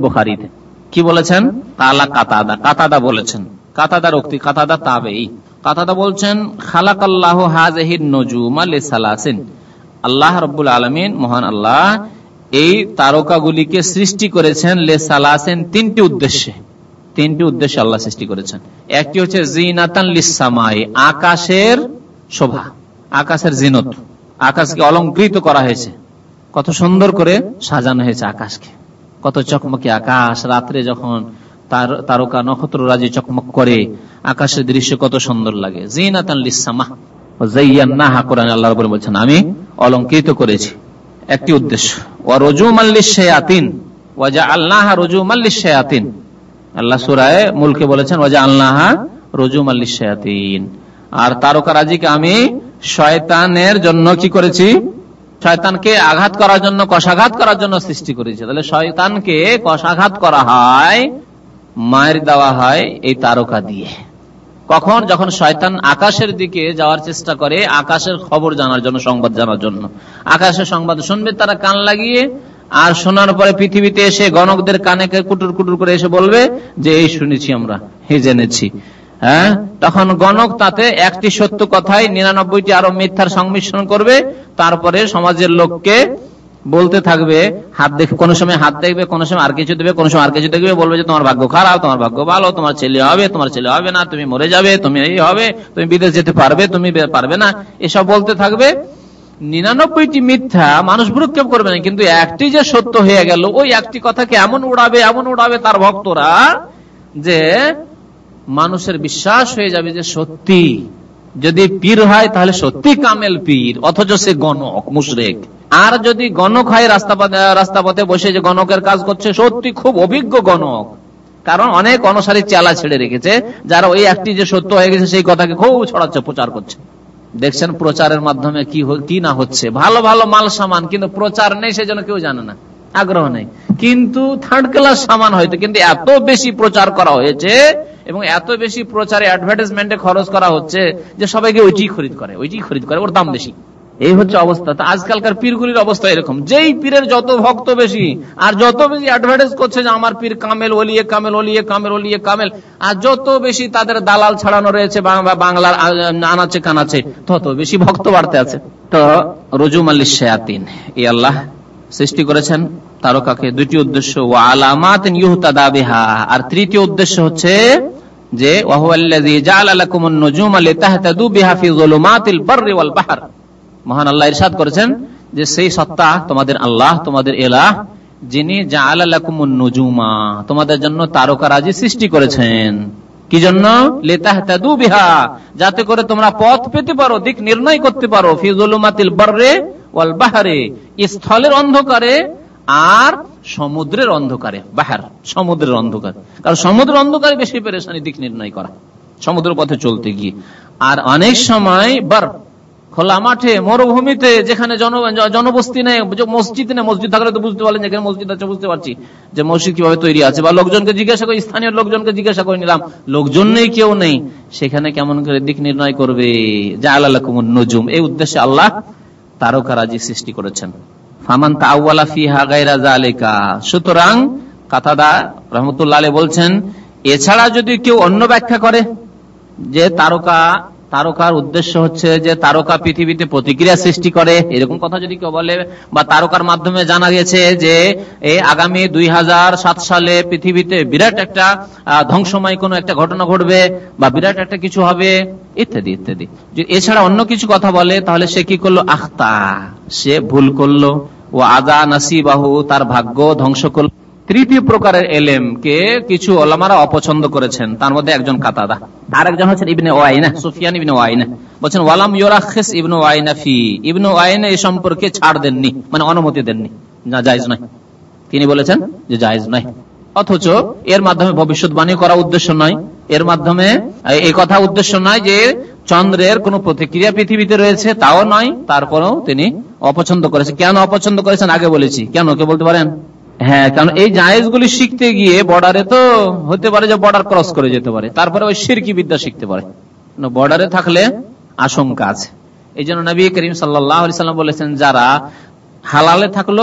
বুখারিতে। কি বলেছেন? কালা কাতাদা। কাতাদা বলেছেন। কাতাদার উক্তি কাতাদা তাবেই। কাতাদা বলছেন খালাক আল্লাহ হাজহির নজুম সালাসিন আল্লাহ রব্বুল আলমিন, মহান আল্লাহ, এই তারকাগুলিকে সৃষ্টি করেছেন লে সালাসেন তিনটি উদ্দেশ্যে। তিনটি উদ্দেশ্যে আল্লাহ সৃষ্টি করেছেন। একটি হচ্ছে জিনাতান লিসামাই আকাশের শোভা, আকাশের জিনত। আকাশকে অলঙ্কৃত করা হয়েছে। কত সুন্দর করে সাজানো হয়েছে আকাশকে। কত চকমকি আকাশ, রাত্রে যখন তার, তারকা নক্ষত্র রাজি চকমক করে, আকাশের দৃশ্য কত সুন্দর লাগে। বলছেন, আমি অলঙ্কৃত করেছি। একটি উদ্দেশ্য। রুজুমাল্লিশ শায়াতিন ওয়াজা আল্লাহা সূরায়ে মুলকে বলেছেন ওয়াজা আল্লাহা রুজুমাল্লিশ শায়াতিন আর তারকা রাজিকে আমি শয়তানের জন্য কি করেছি? শয়তানকে আঘাত করার জন্য, কষাঘাত করার জন্য সৃষ্টি করেছে। তাহলে শয়তানকে কষাঘাত করা হয়, মায়ের দেওয়া হয় এই তারকা দিয়ে। কখন? যখন শয়তান আকাশের দিকে যাওয়ার চেষ্টা করে, আকাশের খবর জানার জন্য, সংবাদ জানার জন্য। আকাশের সংবাদ শুনবে, তারা কান লাগিয়ে, আর শোনার পরে পৃথিবীতে এসে গণকদের কানে কুটুর কুটুর করে এসে বলবে যে, এই শুনেছি আমরা হে জেনেছি। হ্যাঁ? তখন গণক তাতে একটি সত্য কথাই নিরানব্বইটি আরও মিথ্যার সংমিশ্রণ করবে, তারপরে সমাজের লোককে বলতে থাকবে, হাত দেখে কোনো সময় হাত দেখবে, কোনো সময় আর কিছু দেবে, কোনো সময় আর কিছু দেখবে, বলবে যে তোমার ভাগ্য খারাপ, তোমার ভাগ্য ভালো, তোমার ছেলে হবে, তোমার ছেলে হবে না, তুমি মরে যাবে, তুমি এই হবে, তুমি বিদেশ যেতে পারবে, তুমি পারবে না। এসব বলতে থাকবে। নিরানব্বইটি মিথ্যা মানুষ ভ্রুক্ষেপ করবে না, কিন্তু একটি যে সত্য হয়ে গেল, ওই একটি কথাকে এমন উড়াবে এমন উড়াবে তার ভক্তরা যে মানুষের বিশ্বাস হয়ে যাবে যে সত্যি। যদি পীর হয়, তাহলে সত্যি কামেল পীর, অথচ সে গণক, মুশরেক। আর যদি গণক হয়, রাস্তা পথে বসে যে গণকের কাজ করছে, সত্যি খুব অভিজ্ঞ গণক। কারণ অনেক অনসারী চেলা ছেড়ে রেখেছে, যারা ওই একটি যে সত্য হয়ে গেছে, সেই কথাকে খুব ছড়াচ্ছে, প্রচার করছে। দেখছেন প্রচারের মাধ্যমে কি কি না হচ্ছে। ভালো ভালো মাল সামান, কিন্তু প্রচার নেই, সেজন্য কেউ জানে না। আগ্রহ নেই। কিন্তু থার্ড ক্লাস সামান হয়তো, কিন্তু এত বেশি প্রচার করা হয়েছে এবং এত বেশি প্রচারে অ্যাডভার্টাইজমেন্টে খরচ করা হচ্ছে যে সবাইকে ওইটি খরিদ করে, ওইটি খরিদ করে, ওর দাম বেশি। এই হচ্ছে অবস্থা। তো আজকালকার পীরগুলির অবস্থা এরকম। যেই পীরের যত ভক্ত বেশি, আর যত বেশি অ্যাডভার্টাইজ করছে যে আমার পীর কামেল ওলিয়ে কামেল ওলিয়ে কামেল ওলিয়ে কামেল, আর যত বেশি তাদের দালাল ছাড়ানো রয়েছে বাংলার আনাচে কানাচে, তত বেশি ভক্ত বাড়তে আছে। তো রজুম আলী শেয়াতিন এই আল্লাহ সৃষ্টি করেছেন তারকাকে। দুটি উদ্দেশ্য ও আলামাত বিহা, আর তৃতীয় উদ্দেশ্য হচ্ছে যে মহান আল্লাহ ইরশাদ করেছেন যে সেই সত্তা তোমাদের আল্লাহ, তোমাদের এলাহ, যিনি তোমাদের জন্য তারকারাজি সৃষ্টি করেছেন। কি জন্য বিহা, যাতে করে তোমরা পথ পেতে পারো, দিক নির্ণয় করতে পারো, ফি যুলুমাতিল বাররি ওয়াল বাহরে, স্থলের অন্ধকারে আর সমুদ্রের অন্ধকারে, বাহার, সমুদ্রের অন্ধকার। কারণ সমুদ্রের অন্ধকারে বেশি পেরেশানি, দিক নির্ণয় করা সমুদ্রের পথে চলতে গিয়ে। আর অনেক সময় বার, খোলা মাঠে, মরুভূমিতে, যেখানে জনবস্তি নেই মসজিদ নেই, মসজিদ থাকলে তো বুঝতে পারলেন যেখানে মসজিদ আছে, বুঝতে পারছি যে মসজিদ কীভাবে তৈরি আছে। বা লোকজনকে জিজ্ঞাসা করি, স্থানীয় লোকজনকে জিজ্ঞাসা করে নিলাম, লোকজন নেই, কেউ নেই। সেখানে কেমন করে দিক নির্ণয় করবে? যা আল্লাহ নজুম। এই উদ্দেশ্যে আল্লাহ তারকারাজি সৃষ্টি করেছেন। ফামান তাওয়ালা ফিহা গায়রা সুতরাং কাতাদা রহমতুল্লাহ বলছেন, এছাড়া যদি কেউ অন্য ব্যাখ্যা করে, যে তারকা, তারকার উদ্দেশ্য হচ্ছে যে তারকা পৃথিবীতে প্রতিক্রিয়া সৃষ্টি করে, এরকম কথা যদি কেউ বলে, বা তারকার মাধ্যমে জানা গেছে যে আগামী দুই হাজার সাত সালে পৃথিবীতে বিরাট একটা ধ্বংসময় কোনো একটা ঘটনা ঘটবে, বা বিরাট একটা কিছু হবে, ইত্যাদি ইত্যাদি। এছাড়া অন্য কিছু কথা বলে, তাহলে সে কি করল? আখতা, সে ভুল করল। ও আদা নাসিবাহু, তার ভাগ্য ধ্বংস করল তৃতীয় প্রকারের এলেম কে কিছু ওলামারা অপছন্দ করেছেন। তার মধ্যে একজন কাতাদা। আর একজন হচ্ছেন ইবনে ওয়াইনা, সুফিয়ান ইবনে ওয়াইনা। বলছেন, ওয়ালাম ইয়োরাখেস ইবনে ওয়াইনা ফি। ইবনে ওয়াইনা এই সম্পর্কে ছাড় দেননি মানে অনুমতি দেননি। না, জায়জ নয়। তিনি বলেছেন যে জায়জ নয়। অথচ এর মাধ্যমে ভবিষ্যৎবাণী করা উদ্দেশ্য নয়। এর মাধ্যমে এই কথা উদ্দেশ্য নয় যে চন্দ্রের কোন প্রতিক্রিয়া পৃথিবীতে রয়েছে, তাও নয়, তারপরেও তিনি অপছন্দ করেছেন। কেন অপছন্দ করেছেন? আগে বলেছি। কেন? কে বলতে পারেন? হ্যাঁ কারণ এই জায়েজগুলি শিখতে গিয়ে বর্ডারে তো হতে পারে যে বর্ডার ক্রস করে যেতে পারে। তারপরে ওই সিরকি বিদ্যা শিখতে পারে। বর্ডারে থাকলে আশঙ্কা আছে। এই জন্য নবী করিম সাল্লাম বলেছেন, যারা হালালে থাকল,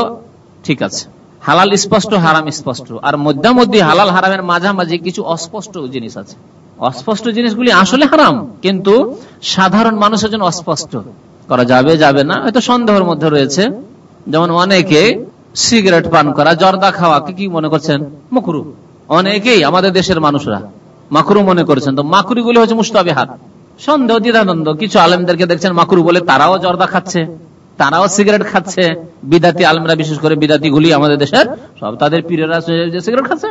ঠিক আছে। হালাল স্পষ্ট, হারাম স্পষ্ট। আর মধ্যে হালাল, হারামের মাঝামাঝি কিছু অস্পষ্ট জিনিস আছে। অস্পষ্ট জিনিসগুলি আসলে হারাম, কিন্তু সাধারণ মানুষের জন্য অস্পষ্ট। করা যাবে যাবে না, হয়তো সন্দেহের মধ্যে রয়েছে। যেমন অনেকে সিগারেট পান করা, জর্দা খাওয়া, কি মনে করছেন? মকরু। অনেকেই আমাদের দেশের মানুষরা মাকরু মনে করেছেন। তো মাকরু গুলি হচ্ছে মুস্তাবে হাত সন্দেহ দ্বিধানন্দ কিছু আলেমদেরকে দেখছেন মাকরু বলে তারাও জর্দা খাচ্ছে, তারাও সিগারেট খাচ্ছে। বিদাতি আলমরা, বিশেষ করে বিদাতি গুলি আমাদের দেশের সব তাদের পীরেরা সিগারেট খাচ্ছে।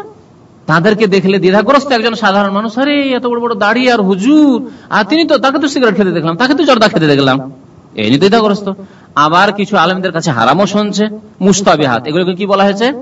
তাদেরকে দেখলে দ্বিধাগ্রস্ত একজন সাধারণ মানুষ, আরে, এত বড় বড় দাড়ি আর হুজুর। আর তিনি তো, তাকে তো সিগারেট খেতে দেখলাম, তাকে তো জর্দা খেতে দেখলাম। এই নিয়ে দ্বিধাগ্রস্ত। আবার কিছু আলমদের কাছে হারামও শুনছে, মুস্তাবেহাত। এগুলোকে কি বলা হয়েছে?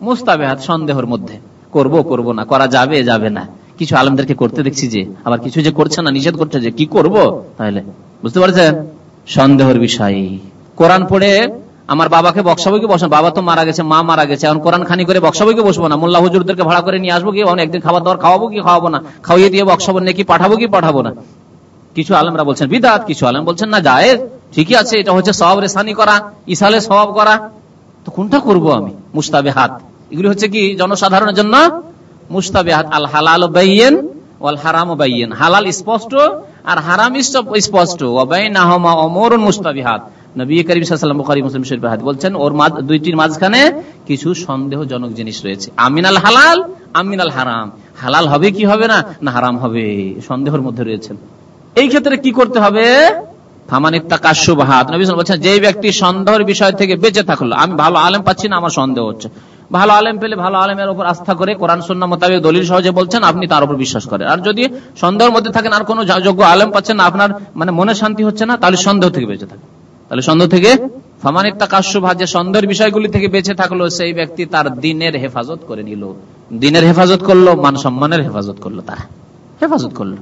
মুস্তাবেহাত, সন্দেহের মধ্যে। করব করব না, করা যাবে যাবে না। কিছু আলমদেরকে করতে দেখছি যে, আবার কিছু যে করছে না, নিষেধ করছে যে, কি করব? তাহলে, বুঝতে পারছেন? সন্দেহের বিষয়। কোরআন পড়ে আমার বাবাকে বক্সাবইকে বসেন। বাবা তো মারা গেছে, মা মারা গেছে। এখন কোরআন খানি করে বক্সাবইকে বসবো না। মোল্লা হুজুরদেরকে ভাড়া করে নিয়ে আসব কি? একদিন খাবার দাবার খাওয়াবো কি, খাওয়াবো না? খাওয়িয়ে দিয়ে বক্সাবো নাকি পাঠাবো কি, পাঠাবো না? কিছু আলমরা বলছেন, বিদাত। কিছু আলম বলছেন, না যায় ঠিকই আছে, এটা হচ্ছে সবাব রেসানি করা, ইসালে সবাব করা। তো কোনটা করব আমি? মুস্তাবে হাত এগুলি হচ্ছে কি, জনসাধারণের জন্য? মুস্তাবে হাত আল হালাল বাইয়েন ওয়াল হারাম বাইয়েন। হালাল স্পষ্ট আর হারাম স্পষ্ট। ওবাইনাহমা অমরুন মুস্তাবিহাত। নবী করিম সাল্লাম বুখারী মুসলিম শরীফ বলছেন, ওর দুইটির মাঝখানে কিছু সন্দেহজনক জিনিস রয়েছে। আমিনাল হালাল, আমিনাল হারাম। হালাল হবে কি হবে না? না, হারাম হবে। সন্দেহের মধ্যে রয়েছেন। এই ক্ষেত্রে কি করতে হবে? যে ব্যক্তি সন্দেহের বিষয় থেকে বেঁচে থাকল, আমি ভালো আলেম পাচ্ছি না, আমার সন্দেহ হচ্ছে। ভালো আলেম পেলে ভালো আলেমের উপর আস্থা করে কোরআন সন্না মোতাবেক দলিল সহজে বলছেন, আপনি তার উপর বিশ্বাস করেন। আর যদি সন্দেহের মধ্যে থাকেন, আর কোন যোগ্য আলেম পাচ্ছেন না, আপনার মানে মনে শান্তি হচ্ছে না, তাহলে সন্দেহ থেকে বেঁচে থাকে তাহলে সন্দেহ থেকে ফামানিত্তা কাশ্যভা যে সন্দেহের বিষয়গুলি থেকে বেঁচে থাকল, সেই ব্যক্তি তার দিনের হেফাজত করে নিল। দিনের হেফাজত করল, মান সম্মানের হেফাজত করল তারা। হেফাজত করল।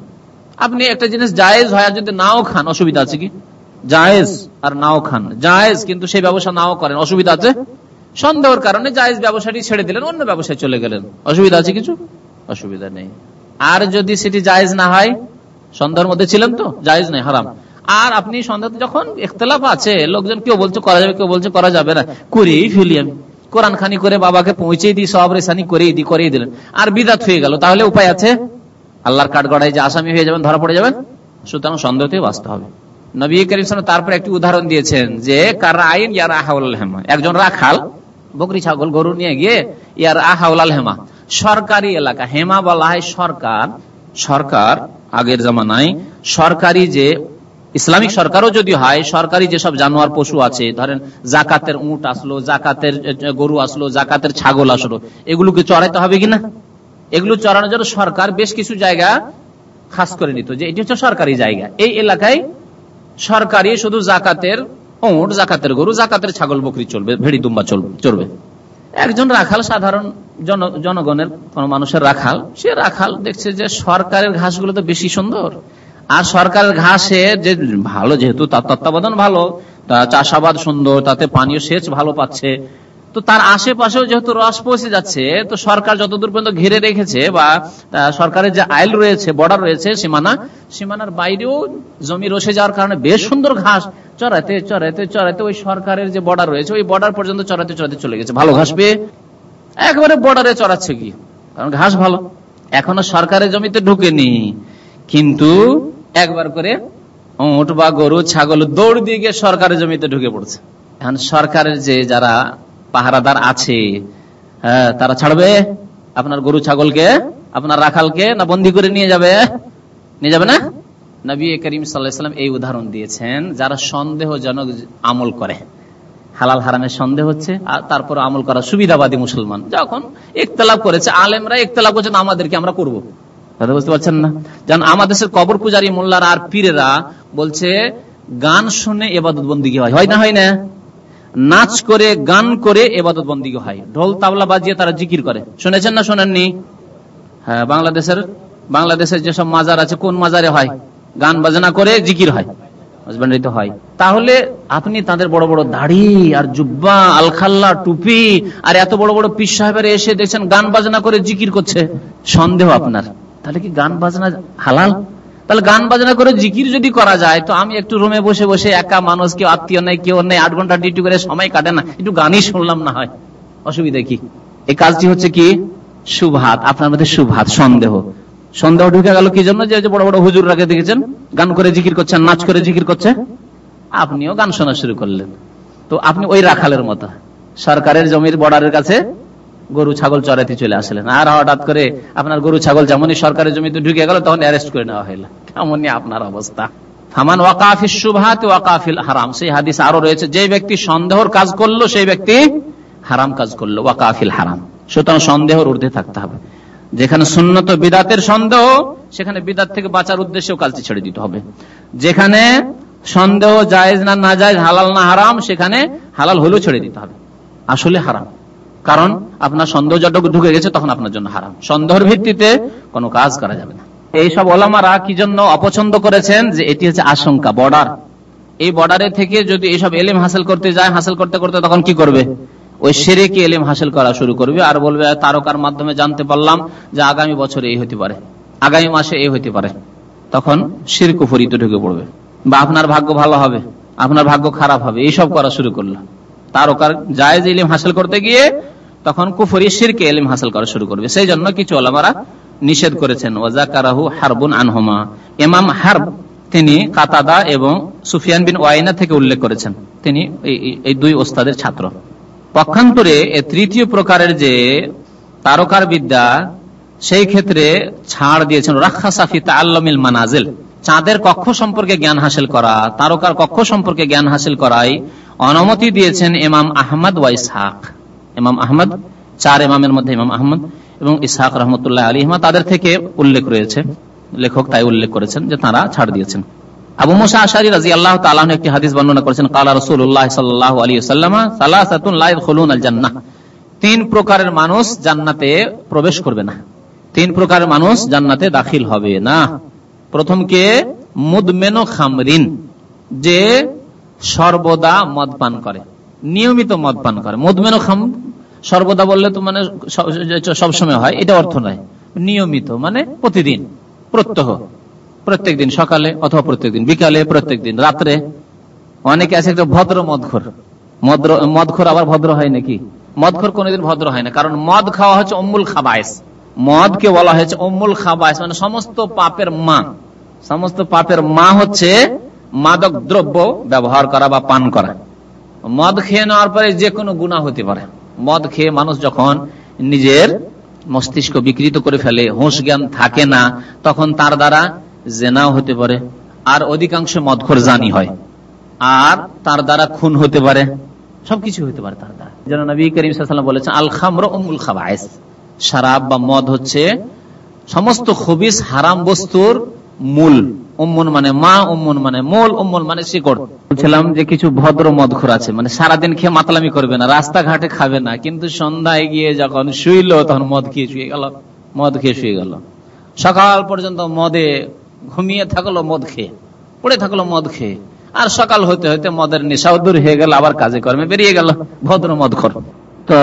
আপনি একটা জিনিস জায়েজ হয় যদি নাও খান, অসুবিধা আছে কি? জায়েজ আর নাও খান। জায়েজ কিন্তু সেই ব্যবসা নাও করেন, অসুবিধা আছে? সন্দেহের কারণে জায়েজ ব্যবসাটি ছেড়ে দিলেন, অন্য ব্যবসায় চলে গেলেন। অসুবিধা আছে কিছু? অসুবিধা নেই। আর যদি সেটি জায়েজ না হয়, সন্দেহের মধ্যে ছিলেন তো? জায়েজ নেই, হারাম। আর আপনি সন্দেহ যখন ইখতলাফ আছে, লোকজন কেউ বলছে করা যাবে, কেউ বলছে করা যাবে না। করেই ফেলি আমি কোরআন খানি করে বাবাকে পৌঁছে দিই, সব রেসানি করেই দিই, করেই দিলেন। আর বিদাত হয়ে গেল। তাহলে উপায় আছে? আল্লাহর কাঠ গড়াই যে আসামি হয়ে যাবেন, ধরা পড়ে যাবেন? সুতরাং সন্দেহ থেকে বাঁচতে হবে। নবী করিম তারপর একটি উদাহরণ দিয়েছেন যে কারা আইন ইয়ার আহাউল হেমা। একজন রাখাল, বকরি, ছাগল, গরু নিয়ে গিয়ে ইয়ার আহাউল হেমা। সরকারি এলাকা। হেমা বলা হয় সরকার। সরকার আগের জামানায় সরকারি যে ইসলামিক সরকারও যদি হয়, সরকারি যেসব জানোয়ার পশু আছে, ধরেন জাকাতের উঁট আসলো, জাকাতের গরু আসলো, জাকাতের ছাগল আসলো, এগুলোকে চড়াইতে হবে কিনা এগুলো চড়ানোর জন্য সরকার বেশ কিছু জায়গা খাস করে নিত, যে এটি হচ্ছে সরকারি জায়গা। এই এলাকায় সরকারি শুধু জাকাতের ওট জাকাতের গরু, জাকাতের ছাগল বকরি চলবে, ভেড়ি, দুম্বা চলবে একজন রাখাল সাধারণ জনগণের, কোন মানুষের রাখাল, সে রাখাল দেখছে যে সরকারের ঘাসগুলো তো বেশি সুন্দর। আর সরকারের ঘাসে যে ভালো, যেহেতু তার তত্ত্বাবধান ভালো চাষাবাদ সুন্দর, তাতে পানীয় সেচ ভালো পাচ্ছে, তো তার আশেপাশেও যেহেতু রস পৌঁছে যাচ্ছে, তো সরকার যতদূর পর্যন্ত ঘিরে রেখেছে বা সরকারের যে আইল রয়েছে, বর্ডার রয়েছে, সীমানা, সীমানার বাইরেও জমি রসে যাওয়ার কারণে বেশ সুন্দর ঘাস চড়াতে চড়াতে চড়াতে ওই সরকারের যে বর্ডার রয়েছে, ওই বর্ডার পর্যন্ত চড়াতে চড়াতে চলে গেছে। ভালো ঘাস পেয়ে একবারে বর্ডারে চড়াচ্ছে কি? কারণ ঘাস ভালো। এখনও সরকারের জমিতে ঢুকেনি। কিন্তু একবার করে উঠ বা গরু ছাগল দৌড় দিয়ে গিয়ে সরকারের জমিতে ঢুকে পড়ছে। এখন সরকারের যে যারা পাহারাদার আছে হ্যাঁ, তারা ছাড়বে? আপনার গরু ছাগলকে? আপনার রাখালকে? না বন্দি করে নিয়ে যাবে? নিয়ে যাবে না? নবী করিম সাল্লাম এই উদাহরণ দিয়েছেন যারা সন্দেহজনক আমল করে। হালাল হারামের সন্দেহ হচ্ছে আর তারপর আমল করা সুবিধাবাদী মুসলমান। যখন একতলাপ করেছে আলেমরা একতলাপ করছেন আমাদেরকে আমরা করব। বুঝতে পারছেন না? যেমন আমাদের দেশের কবর পূজারী মোল্লার আর পীরেরা বলছে, গান শুনে এবাদত বন্দি হয়? হয় না হয় না? নাচ করে, গান করে এবাদত বন্দী হয়? ঢোল তাবলা বাজিয়ে তারা জিকির করে। শুনেছেন না শোনেননি? হ্যাঁ বাংলাদেশের বাংলাদেশের যেসব মাজার আছে, কোন মাজারে হয়? গান বাজনা করে জিকির হয়। হয়। তাহলে আপনি তাদের বড় বড় দাড়ি আর জুব্বা, আলখাল্লা, টুপি আর এত বড় বড় পিস সাহেবের এসে দেখছেন গান বাজনা করে জিকির করছে। সন্দেহ আপনার। তাহলে কি গান বাজনা হালাল? তাহলে গান বাজনা করে জিকির যদি করা যায়, তো আমি একটু রুমে বসে বসে একা মানুষ, কেউ আত্মীয় নেই, কেউ নেই, আট ঘণ্টা ডিউটি করে সময় কাটে না, একটু গানই শুনলাম না হয়। অসুবিধা কি? এই কাজটি হচ্ছে কি? সুভাত, আপনার মধ্যে সুভাত, সন্দেহ। সন্দেহ ঢুকে গেল কি জন্য? যে বড় বড় হুজুর রাখে দেখেছেন? গান করে জিকির করছেন, নাচ করে জিকির করছে? আপনিও গান শোনা শুরু করলেন। তো আপনি ওই রাখালের মতো। সরকারের জমির বর্ডারের কাছে গরু, ছাগল চড়াতে চলে আসলেন। আর হঠাৎ করে আপনার গরু, ছাগল যেমনই সরকারের জমিতে ঢুকে গেল তখন অ্যারেস্ট করে নেওয়া হইল। কেমনই আপনার অবস্থা। ফামান ওয়াকাফিল সুভাত ওয়াকাফিল হারাম। সেই হাদিস আরও রয়েছে, যে ব্যক্তি সন্দেহর কাজ করল, সেই ব্যক্তি হারাম কাজ করল, ওয়াকাফিল হারাম। সুতরাং সন্দেহর ঊর্ধ্বে থাকতে হবে। যেখানে সুন্নত বিদাতের সন্দেহ, সেখানে বিদাত থেকে বাঁচার উদ্দেশ্যেও কাজটি ছেড়ে দিতে হবে। যেখানে সন্দেহ জায়েজ না না জায়েজ হালাল না হারাম, সেখানে হালাল হলেও ছেড়ে দিতে হবে। আসলে হারাম। কারণ আপনার সন্দেহ যতটুকু ঢুকে গেছে তখন আপনার জন্য হারাম। সন্দেহের ভিত্তিতে কোনো কাজ করা যাবে না। এইসব ওলামারা কি জন্য অপছন্দ করেছেন যে এটি হচ্ছে আশঙ্কা বর্ডার এই বর্ডারে থেকে যদি এইসব এলিম হাসিল করতে যায়, হাসিল করতে করতে তখন কি করবে? ওই সেরেকে এলিম হাসিল করা শুরু করবে আর বলবে, তারকার মাধ্যমে জানতে পারলাম যে আগামী বছরে এই হতে পারে, আগামী মাসে এই হতে পারে। তখন শির কুফরিতে ঢুকে পড়বে। বা আপনার ভাগ্য ভালো হবে, আপনার ভাগ্য খারাপ হবে, এইসব করা শুরু করল। তারকার জায়েজ ইলিম হাসিল করতে গিয়ে তখন কুফরি শিরকে এলিম হাসিল করা শুরু করবে। সেই জন্য কিছু আলামারা নিষেধ করেছেন ওজাকারাহু হারবুন আনহমা। এমাম হারব তিনি কাতাদা এবং সুফিয়ান বিন ওয়াইনা থেকে উল্লেখ করেছেন। তিনি এই দুই ওস্তাদের ছাত্র। পক্ষান্তরে তৃতীয় প্রকারের যে তারকার বিদ্যা, সেই ক্ষেত্রে ছাড় দিয়েছেন রাখা সাফি তাল্লামিল মানাজেল। চাঁদের কক্ষ সম্পর্কে জ্ঞান হাসিল করা, তারকার কক্ষ সম্পর্কে জ্ঞান হাসিল করাই অনুমতি দিয়েছেন ইমাম আহমদ ওয়া ইসহাক। ইমাম আহমদ, চার ইমামের মধ্যে ইমাম আহমদ এবং ইসহাক রহমতুল্লাহ আলী তাদের থেকে উল্লেখ রয়েছে। লেখক তাই উল্লেখ করেছেন যে তারা ছাড় দিয়েছেন। আবু মুসা আশারি রাজি আল্লাহ তালাহ একটি হাদিস বর্ণনা করেছেন, কালা রসুল্লাহ সাল্লাহ আলী সাল্লামা সালাসাতুন লাইদ খুলুন আল জান্নাহ তিন প্রকারের মানুষ জান্নাতে প্রবেশ করবে না। তিন প্রকারের মানুষ জান্নাতে দাখিল হবে না। প্রথম কে, মুদমেনো খামরিন, যে সর্বদা মদ পান করে। নিয়মিত মদ পান করে। মুদমেনো সর্বদা বললে তো মানে সবসময় হয়, এটা অর্থ নয় নিয়মিত মানে প্রতিদিন, প্রত্যহ, প্রত্যেক দিন, সকালে অথবা প্রত্যেক দিন, বিকালে প্রত্যেক দিন, রাত্রে। অনেকে আছে একটা ভদ্র মদখোর। মদখোর আবার ভদ্র হয় নাকি? মদখোর কোনোদিন ভদ্র হয় না, কারণ মদ খাওয়া হচ্ছে অমূল খাবায়স। মদকে বলা হয়েছে অমূল খাবায়স মানে সমস্ত পাপের মা। সমস্ত পাপের মা হচ্ছে মাদক দ্রব্য ব্যবহার করা বা পান করা। মদ খেয়ে নেওয়ার পরে যে কোনো গুণা হতে পারে। মদ খেয়ে মানুষ যখন নিজের মস্তিষ্ক বিকৃত করে ফেলে হোস জ্ঞান থাকে না, তখন তার দ্বারা জেনাও হতে পারে, আর অধিকাংশ মদখর জানি হয়। আর তার দ্বারা খুন হতে পারে, সবকিছু হতে পারে তার দ্বারা। যেন নবী করিম বলেছেন আল খামর উমুল খাবায়স সারাব বা মদ হচ্ছে সমস্ত খবিস হারাম বস্তুর মূল। উম্মন মানে মা, উম্মন মানে মূল, উম্মন মানে শিকড়। বলছিলাম যে কিছু ভদ্র মদখোর আছে মানে সারাদিন খেয়ে মাতলামি করবে না, রাস্তাঘাটে খাবে না, কিন্তু সন্ধ্যায় গিয়ে যখন শুইল, তখন মদ খেয়ে শুয়ে গেল, মদ খেয়ে শুয়ে গেল। সকাল পর্যন্ত মদে ঘুমিয়ে থাকল, মদ খেয়ে, পড়ে থাকল, মদ খেয়ে। আর সকাল হতে হতে মদের নেশাও দূর হয়ে গেল, আবার কাজে কর্মে বেরিয়ে গেল, ভদ্র মদখর। তো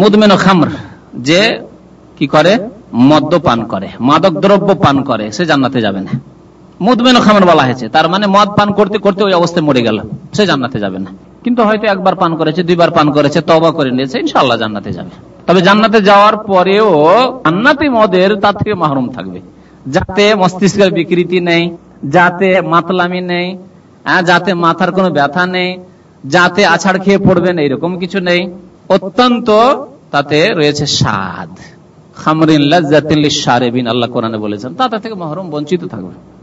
মুদমেন খামর, যে কি করে? মদ্য পান করে মাদক দ্রব্য পান করে, সে জান্নাতে যাবে না। মুদমেন খামর বলা হয়েছে। তার মানে মদ পান করতে করতে ওই অবস্থায় মরে গেল। সে জান্নাতে যাবে না। কিন্তু হয়তো একবার পান করেছে, দুইবার পান করেছে তবা করে নিয়েছে ইনশাল্লাহ জান্নাতে যাবে। তবে জান্নাতে যাওয়ার পরেও জান্নাতি মদের তার থেকে মাহরুম থাকবে। যাতে মস্তিষ্কের বিকৃতি নেই, যাতে মাতলামি নেই যাতে মাথার কোনো ব্যথা নেই, যাতে আছাড় খেয়ে পড়বেন এইরকম কিছু নেই। অত্যন্ত তাতে রয়েছে স্বাদ। আল্লাহ কোরআনে বলেছেন, তা থেকে মহরম, বঞ্চিত থাকবে।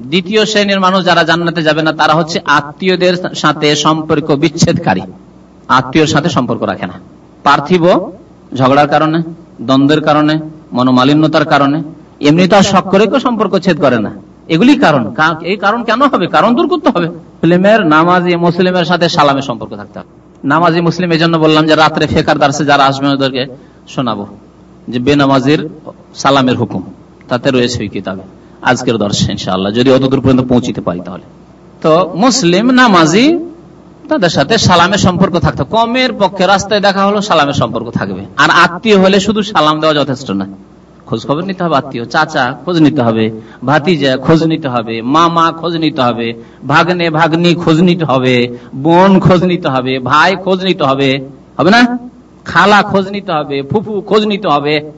দ্বিতীয় শ্রেণির মানুষ যারা জান্নাতে যাবে না, তারা হচ্ছে আত্মীয়দের সাথে সম্পর্ক বিচ্ছেদকারী। আত্মীয়র সাথে সম্পর্ক রাখে না। পার্থিব ঝগড়ার কারণে, দ্বন্দ্বের কারণে, মনোমালিন্যতার কারণে, এমনি তো আর সম্পর্ক ছেদ করে না। এগুলি কারণ। এই কারণ কেন হবে? কারণ দূর করতে হবে। মুসলিমের নামাজি মুসলিমের সাথে সালামের সম্পর্ক থাকতে হবে। নামাজি মুসলিম এই জন্য বললাম যে, রাত্রে ফেকার দার্সে যারা আসবে ওদেরকে শোনাবো যে, বেনামাজির সালামের হুকুম। তাতে রয়েছে আজকের দর্শন ইনশাআল্লাহ, যদি অতদূর পর্যন্ত পৌঁছিতে পারি তাহলে। তো মুসলিম নামাজি, তাদের সাথে সালামের সম্পর্ক থাকতো। কমের পক্ষে রাস্তায় দেখা হলো, সালামের সম্পর্ক থাকবে। আর আত্মীয় হলে শুধু সালাম দেওয়া যথেষ্ট না। খোঁজ খবর নিতে হবে আত্মীয়, চাচা খোঁজ নিতে হবে, ভাতিজা খোঁজ নিতে হবে, মামা খোঁজ নিতে হবে, ভাগ্নে, ভাগ্নি খোঁজ নিতে হবে, বোন খোঁজ নিতে হবে, ভাই খোঁজ নিতে হবে। হবে না? খালা খোঁজ নিতে হবে, ফুফু খোঁজ নিতে হবে।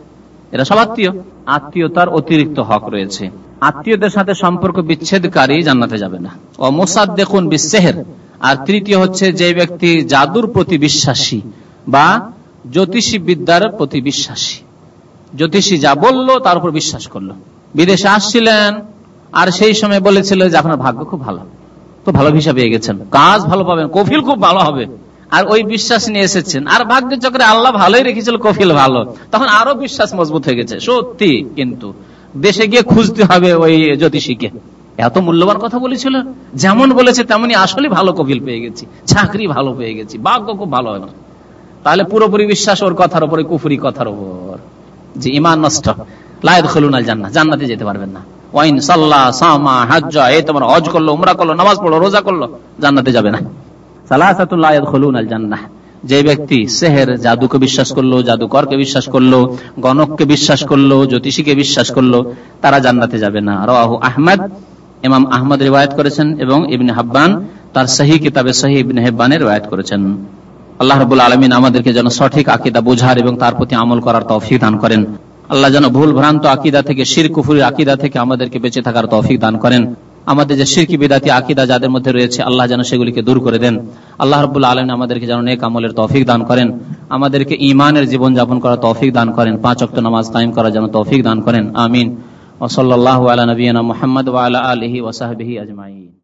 এরা সব আত্মীয়। আত্মীয়তার অতিরিক্ত হক রয়েছে। আত্মীয়দের সাথে সম্পর্ক বিচ্ছেদকারী জান্নাতে যাবে না। ও মোসাদ দেখুন বিশ্বের আর তৃতীয় হচ্ছে যে ব্যক্তি জাদুর প্রতি বিশ্বাসী বা জ্যোতিষী বিদ্যার প্রতি বিশ্বাসী। জ্যোতিষী যা বলল তার উপর বিশ্বাস করল। বিদেশে আসছিলেন আর সেই সময় বলেছিল যে আপনার ভাগ্য খুব ভালো। তো ভালো ভিসা পেয়ে গেছেন কাজ ভালো পাবেন, কফিল খুব ভালো হবে। আর ওই বিশ্বাস নিয়ে এসেছেন। আর ভাগ্য চক্রে আল্লাহ ভালোই রেখেছিল, কফিল ভালো। তখন আরও বিশ্বাস মজবুত হয়ে গেছে। সত্যি কিন্তু। দেশে গিয়ে খুঁজতে হবে ওই জ্যোতিষীকে। এত মূল্যবান কথা বলেছিল। যেমন বলেছে, তেমনি আসলে ভালো কপিল পেয়ে গেছি। চাকরি ভালো পেয়ে গেছি। ভাগ্য খুব ভালো হয় তাহলে পুরোপুরি বিশ্বাস ওর কথার উপরে, কুফুরি কথার উপর। যে ইমান নষ্ট। লায়দ খুলুন আল জান্না জান্নাতে যেতে পারবেন না। ওয়াইন সাল্লাহ সামা হাজ্জা। এই তোমার হজ করল, উমরা করল, নামাজ পড়ল, রোজা করল, জান্নাতে যাবে না। সালাসাতুল লায়দ খুলুন আল জান্নাহ যে ব্যক্তি সেহের জাদুকে বিশ্বাস করল, জাদুকরকে বিশ্বাস করল, গণককে বিশ্বাস করল, জ্যোতিষীকে বিশ্বাস করল, তারা জান্নাতে যাবে না। রাহু আহমদ, ইমাম আহমদ রিবায়ত করেছেন এবং ইবনে হাব্বান তার সহি কিতাবে সহি ইবনে হেব্বানের রিবায়ত করেছেন। আল্লাহ রবুল আলমিন আমাদেরকে যেন সঠিক আকিদা বোঝার এবং তার প্রতি আমল করার তৌফিক দান করেন। আল্লাহ যেন ভুল ভ্রান্ত আকিদা থেকে, শির কুফুরির আকিদা থেকে আমাদেরকে বেঁচে থাকার তৌফিক দান করেন। আমাদের যে শিরকি বিদাতি আকিদা যাদের মধ্যে রয়েছে, আল্লাহ যেন সেগুলিকে দূর করে দেন। আল্লাহ রবুল্লা আলম আমাদেরকে যেন নেক আমলের তৌফিক দান করেন। আমাদেরকে ইমানের জীবন যাপন করার তৌফিক দান করেন। পাঁচ অক্ট নামাজ কায়েম করার যেন তৌফিক দান করেন। আমিন। ওসল্লাহ আলা নবীনা মোহাম্মদ ওয়ালা আলহি ওসাহাবিহি আজমাইন।